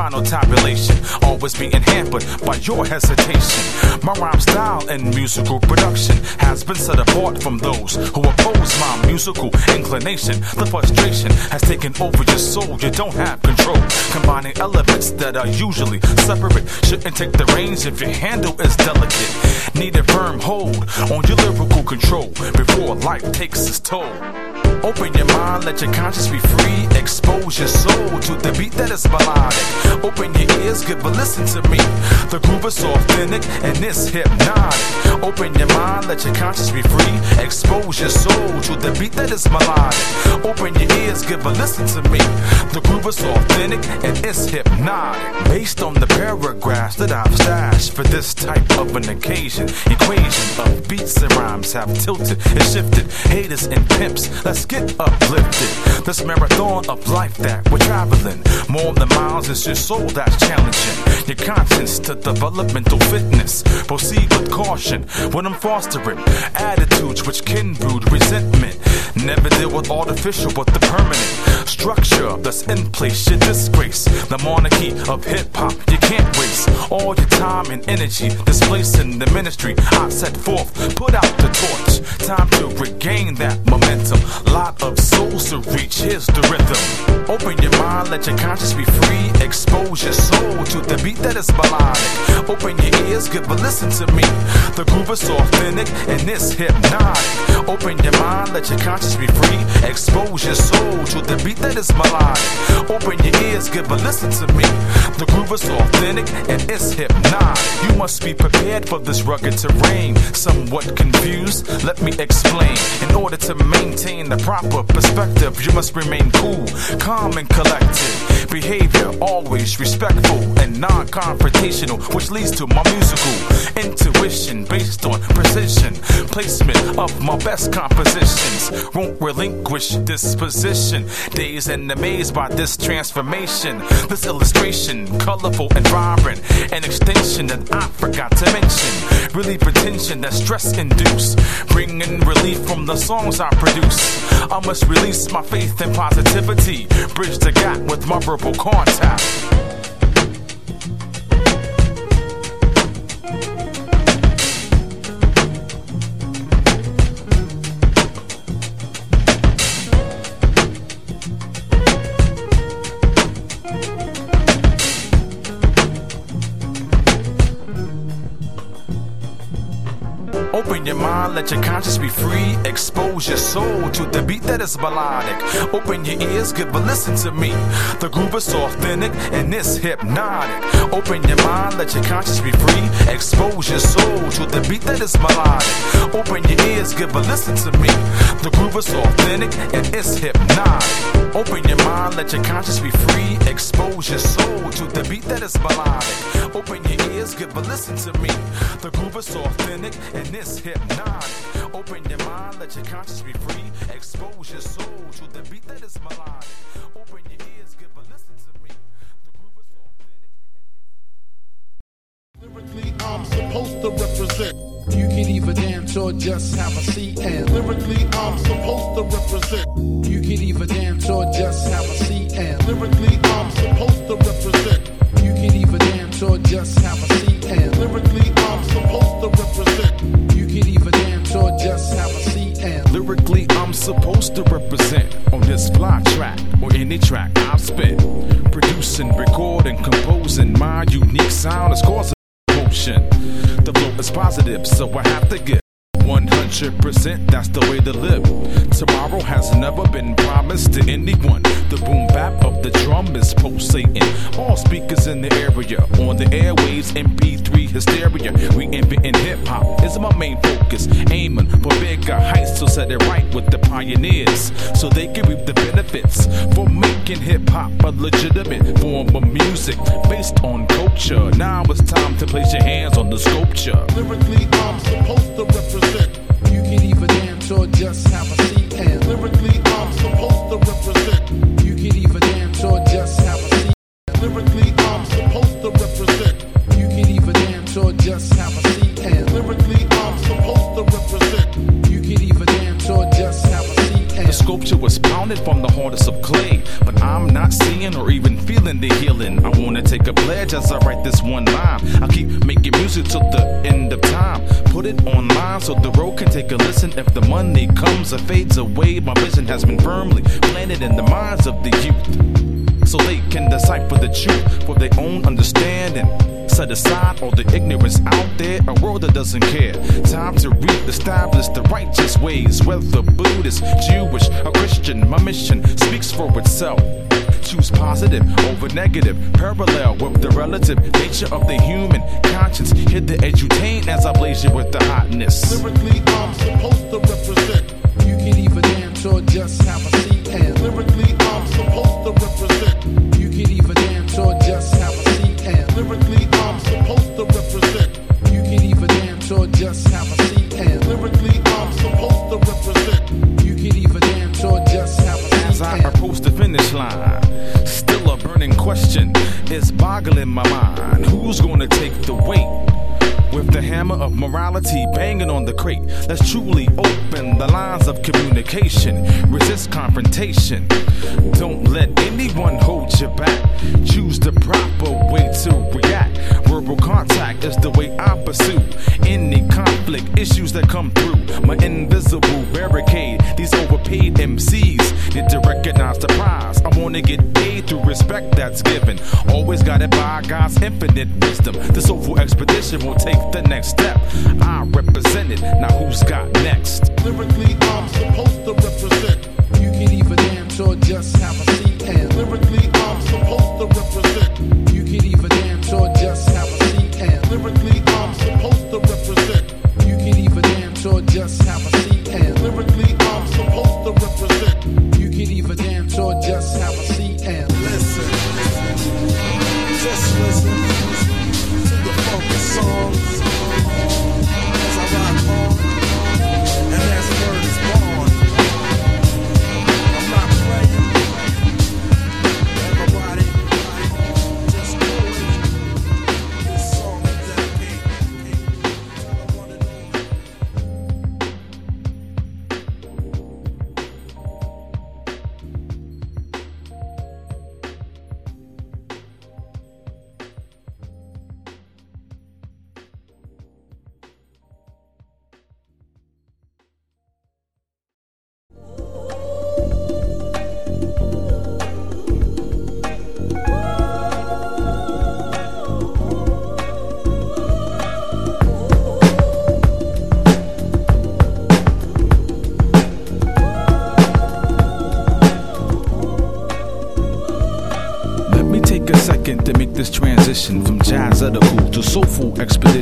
final tabulation. Always being hampered by your hesitation. My rhyme style and musical production has been set apart from those who oppose my musical inclination. The frustration has taken over your soul. You don't have control. Combining elements that are usually separate. Shouldn't take the reins if your handle is delicate. Need a firm hold on your lyrical control before life takes its toll. Open your mind, let your conscience be free. Expose your soul to the beat that is melodic. Open your ears, give a listen to me. The groove is authentic and it's hypnotic. Open your mind, let your conscience be free. Expose your soul to the beat that is melodic. Open your ears, give a listen to me. The groove is authentic and it's hypnotic. Based on the paragraphs that I've stashed for this type of an occasion, equation of beats and rhymes have tilted and shifted. Haters and pimps, let's get uplifted. This marathon of life that we're traveling. More than miles, it's your soul that's challenging. Your conscience to developmental fitness. Proceed with caution when I'm fostering attitudes which can brood resentment. Never deal with artificial but the permanent structure that's in place. You disgrace the monarchy of hip hop. You can't waste all your time and energy displacing the ministry I set forth. Put out the torch. Time to regain that momentum. Lot of souls to reach. Here's the rhythm. Open your mind, let your conscience be free. Expose your soul to the beat that is melodic. Open your ears, give a listen to me. The groove is authentic and it's hypnotic. Open your mind, let your conscience be free. Expose your soul to the beat that is melodic. Open your ears, give a listen to me. The groove is authentic and it's hypnotic. You must be prepared for this rugged terrain. Somewhat confused? Let me explain. In order to maintain the proper perspective, you must remain cool, calm, and collected. Behavior always respectful and non confrontational, which leads to my musical intuition based on precision. Placement of my best compositions won't relinquish this position. Days and amazed by this transformation. This illustration, colorful and vibrant, an extension that I forgot to mention. Relieve attention that stress induce, bringing relief from the songs I produce. I must release my faith and positivity, bridge the gap with my verbal contact. Mind, let your conscience be free. Expose your soul to the beat that is melodic. Open your ears, give a listen to me. The groove is authentic and it's hypnotic. Open your mind, let your conscience be free. Expose your soul to the beat that is melodic. Open your ears, give a listen to me. The groove is authentic and it's hypnotic. Open your mind, let your conscience be free. Expose your soul to the beat that is melodic. Open your ears, give a listen to me. The groove is authentic and it's hypnotic. Open your mind, let your conscience be free. Expose your soul to the beat that is melodic. Open your ears, give a listen to me. Lyrically, I'm supposed to represent. You can either dance or just have a seat and Lyrically, I'm supposed to represent. you can either dance or just have a seat and Lyrically, I'm supposed to represent. you can either dance or just have a seat and Lyrically, I'm supposed to represent. Either dance or just have a seat and Lyrically, I'm supposed to represent on this fly track or any track I spit. Producing, recording, composing my unique sound is causing motion. The flow is positive, so I have to get 100%, that's the way to live. Tomorrow has never been promised to anyone. The boom bap of the drum is pulsating. All speakers in the area, on the airwaves, MP3 hysteria. We inventing hip hop is my main focus. Aiming for bigger heights so set it right with the pioneers. So they can reap the benefits for making hip hop a legitimate form of music based on culture. Now it's time to place your hands on the sculpture. Lyrically, I'm supposed to represent. You can either dance or just have a seat and Lyrically, I'm supposed to represent. you can either dance or just have a seat. Lyrically, I'm supposed to represent. You can either dance or just have a seat and Lyrically, I'm supposed to represent. you can either dance or just have a The sculpture was pounded from the hardest of clay, but I'm not seeing or even feeling the healing. I wanna take a pledge as I write this one line. I'll keep making music till the end of time. Put it online so the road can take a listen. If the money comes or fades away, my vision has been firmly planted in the minds of the youth. So they can decipher the truth for their own understanding. Set aside all the ignorance out there, a world that doesn't care. Time to re-establish the righteous ways, whether Buddhist, Jewish, or Christian. My mission speaks for itself. Choose positive over negative, parallel with the relative nature of the human conscience. Hit the edutain as I blaze you with the hotness. Lyrically, I'm supposed to represent. you can either dance or just have a seat and Lyrically, I'm supposed to represent. you can either dance or just have a seat and Lyrically, I'm supposed to represent. you can either dance or just have a seat and Lyrically, I'm supposed to represent. you can either dance or just have a seat. As I approach the finish line, still a burning question is boggling my mind. Who's gonna take the weight? With the hammer of morality banging on the crate, let's truly open the lines of communication. Resist confrontation. Don't let anyone hold you back. Choose the proper way to react. Verbal contact is the way I pursue any conflict issues that come through. My invisible barricade. These overpaid MCs need to recognize the prize. I wanna get paid through respect that's given. Always guided by God's infinite wisdom. The soulful expedition will take the next step. I represent it. Now who's got next? Lyrically, I'm supposed to represent. you can either dance or just have a seat and Lyrically, I'm supposed to represent. you can either or just have a seat. And Lyrically, I'm supposed to represent. you can either dance or just have a seat. And Lyrically, I'm supposed to represent. you can either dance or just have a seat. And Listen, just listen to the funky songs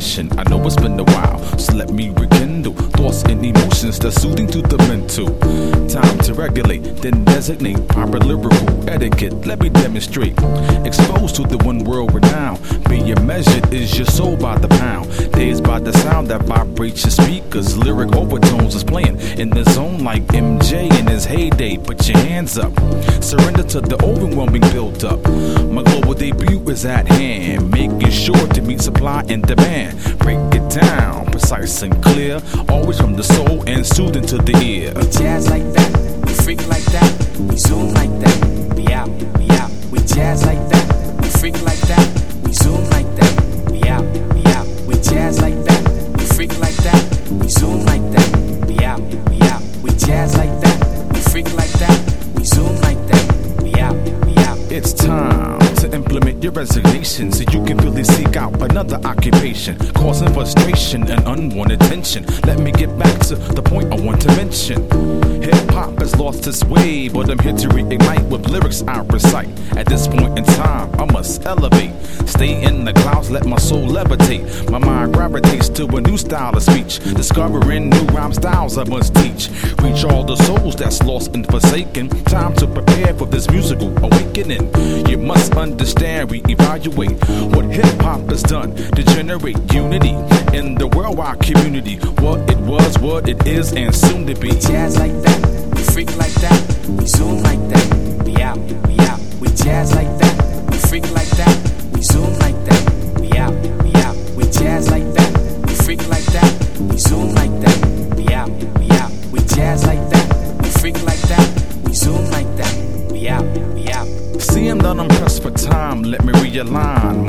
I know it's been a while, so let me rekindle thoughts and emotions that's soothing regulate, then designate proper lyrical etiquette. Let me demonstrate. Exposed to the one world renown. Being measured is your soul by the pound. Days by the sound that vibrates your speakers. Lyric overtones is playing in the zone like MJ in his heyday. Put your hands up. Surrender to the overwhelming build up. My global debut is at hand, making sure to meet supply and demand. Break it down, precise and clear, always from the soul and soothing to the ear. jazz like that, we freak like that, we zoom like that, we out, we out. We jazz like that, we freak like that, we zoom like that, we out, we out. We jazz like that, we freak like that, we zoom like that, we out, we out. We jazz like that, we freak like that, we zoom like that, we out, we out. It's time to implement your resignation so you can the seek out another occupation, causing frustration and unwanted tension. Let me get back to the point I want to mention. Hip hop has lost its way, but I'm here to reignite with lyrics I recite. At this point in time, I must elevate. Stay in the clouds, let my soul levitate. My mind gravitates to a new style of speech. Discovering new rhyme styles I must teach. Reach all the souls that's lost and forsaken. Time to prepare for this musical awakening. You must understand, we evaluate what hip hop has done to generate unity in the worldwide community. What it was, what it is, and soon to be. Jazz like that, we freak like that, we zoom like that, we out, we out. We jazz like that, we freak like that, we zoom like that, we out, we out. We jazz like that, we freak like that, we zoom like that, we out, we out. We jazz like that, we freak like that, we zoom like that, we out, we out. Seeing that I'm pressed for time, let me realign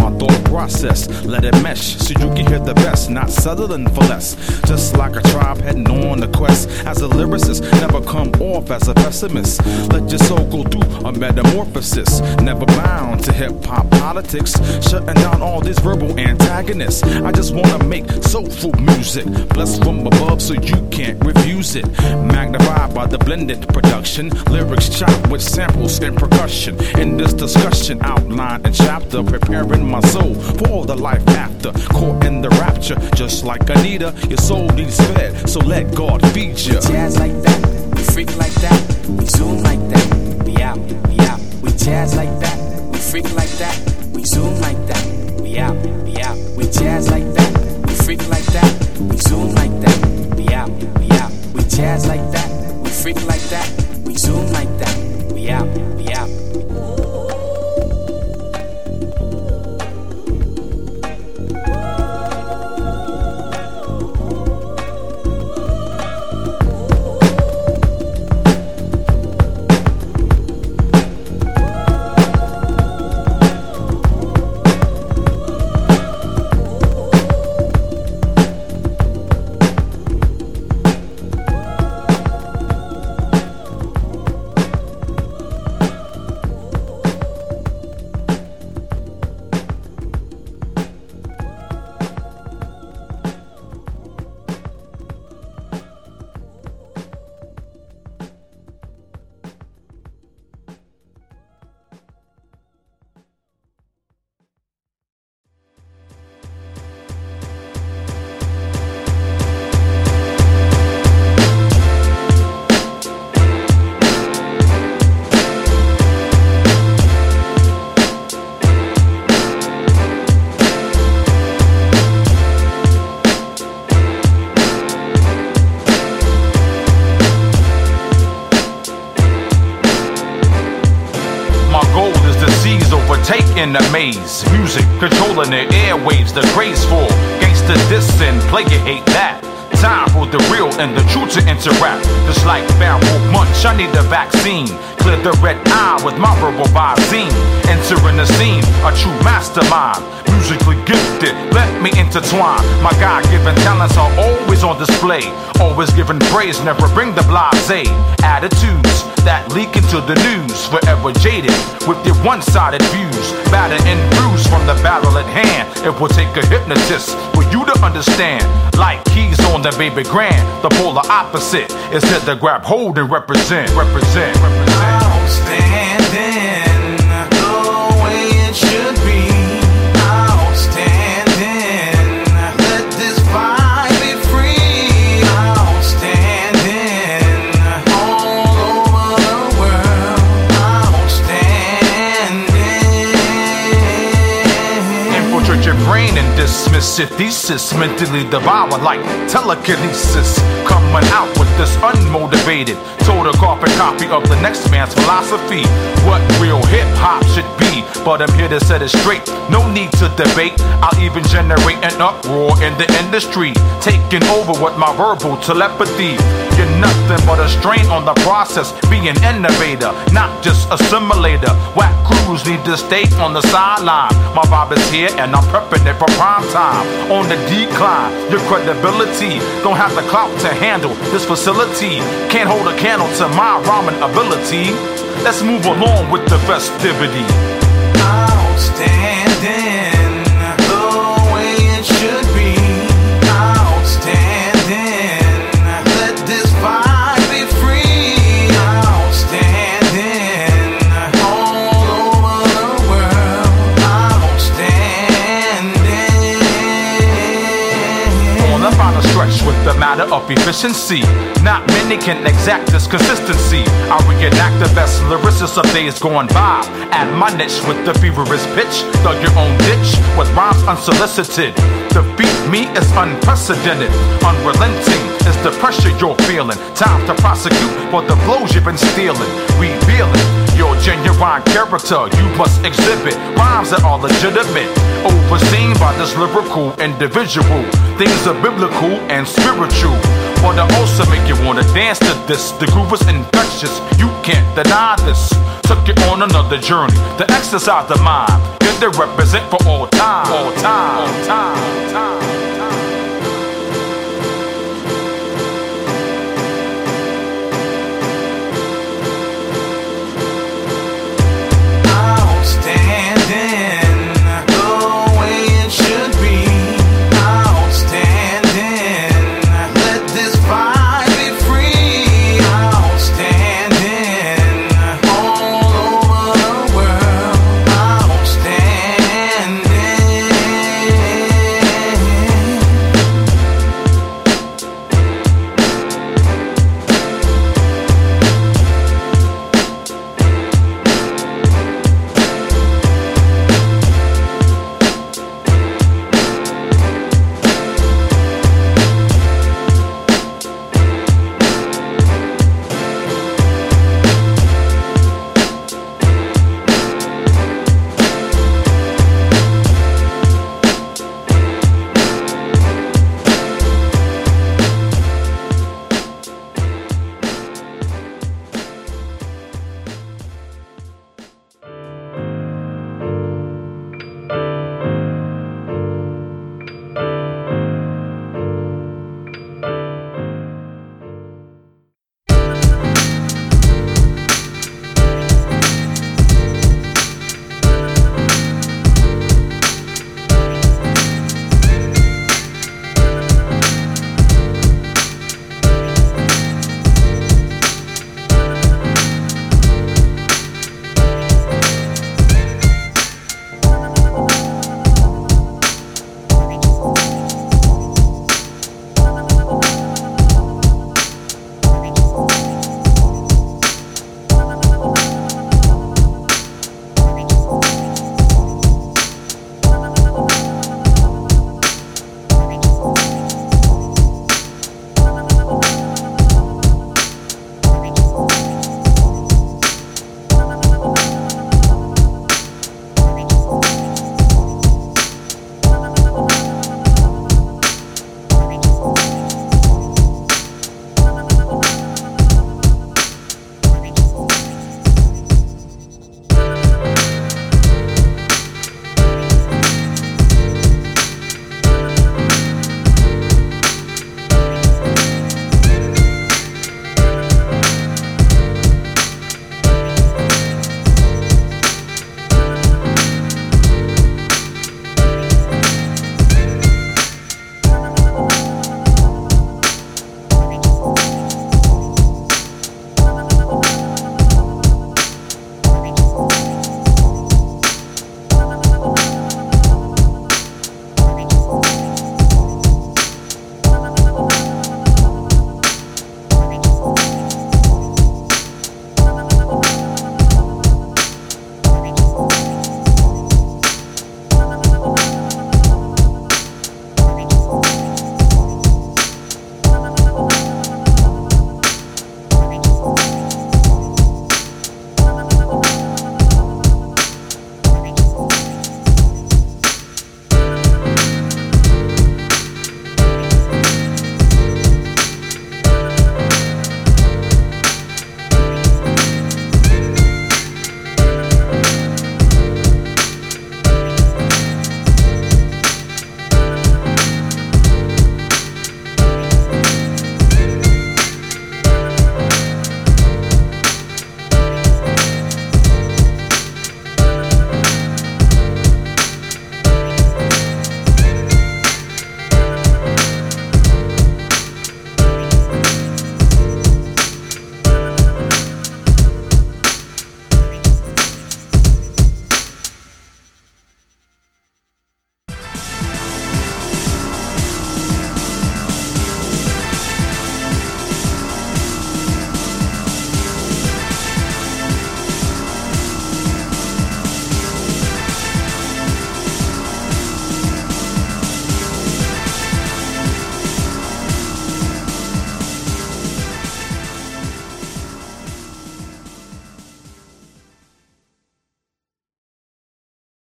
process. Let it mesh so you can hear the best, not settling for less. Just like a tribe heading on a quest. As a lyricist, never come off as a pessimist. Let your soul go through a metamorphosis. Never bound to hip hop politics. Shutting down all these verbal antagonists. I just wanna make soulful music. Blessed from above so you can't refuse it. Magnified by the blended production. Lyrics chopped with samples and percussion. In this discussion, outline and chapter, preparing my soul for the life after. Caught in the rapture, just like Anita, your soul needs fed, so let God feed you. We jazz like that, we freak like that, we zoom like that, we out, we out. We jazz like that, we freak like that, we zoom like that, we out, we out. We jazz like that, we freak like that, we zoom like that, we out, we out. We jazz like that, we freak like that, we zoom like that, we out, we out. The graceful. Gangsta dissing, player hate that. Time for the real and the true to interact. Just like Pharoahe Monch, I need a vaccine. Clear the red eye with my verbal visine. Entering the scene, a true mastermind. Musically gifted, let me intertwine. My God given talents are always on display. Always giving praise, never bring the blase. Attitudes that leak into the news. Forever jaded with your one sided views. Battered and bruised from the battle at hand. It will take a hypnotist for you to understand. Like keys on the baby grand, the polar opposite is here to grab hold and represent. Represent, represent. Your thesis. Mentally devour like telekinesis. Coming out with this unmotivated, total carbon copy of the next man's philosophy. What real hip hop should be, but I'm here to set it straight. No need to debate. I'll even generate an uproar in the industry, taking over with my verbal telepathy. You're nothing but a strain on the process. Be an innovator, not just assimilator. Whack crews need to stay on the sideline. My vibe is here and I'm prepping it for prime time. On the decline, your credibility don't have the clout to handle this facility. Can't hold a candle to my rhyming ability. Let's move along with the festivity. Outstanding, the of efficiency. Not many can exact this consistency. I reenact the best lyricists of days gone by. Add my niche with the feverish pitch. Dug your own ditch with rhymes unsolicited. Defeat me is unprecedented. Unrelenting is the pressure you're feeling. Time to prosecute for the blows you've been stealing. Revealing your genuine character, you must exhibit rhymes that are legitimate. Overseen by this lyrical individual. Things are biblical and spiritual. But I also make you wanna dance to this. The groove is infectious, you can't deny this. Took you on another journey to exercise the mind. Get to represent for all time, all time, all time.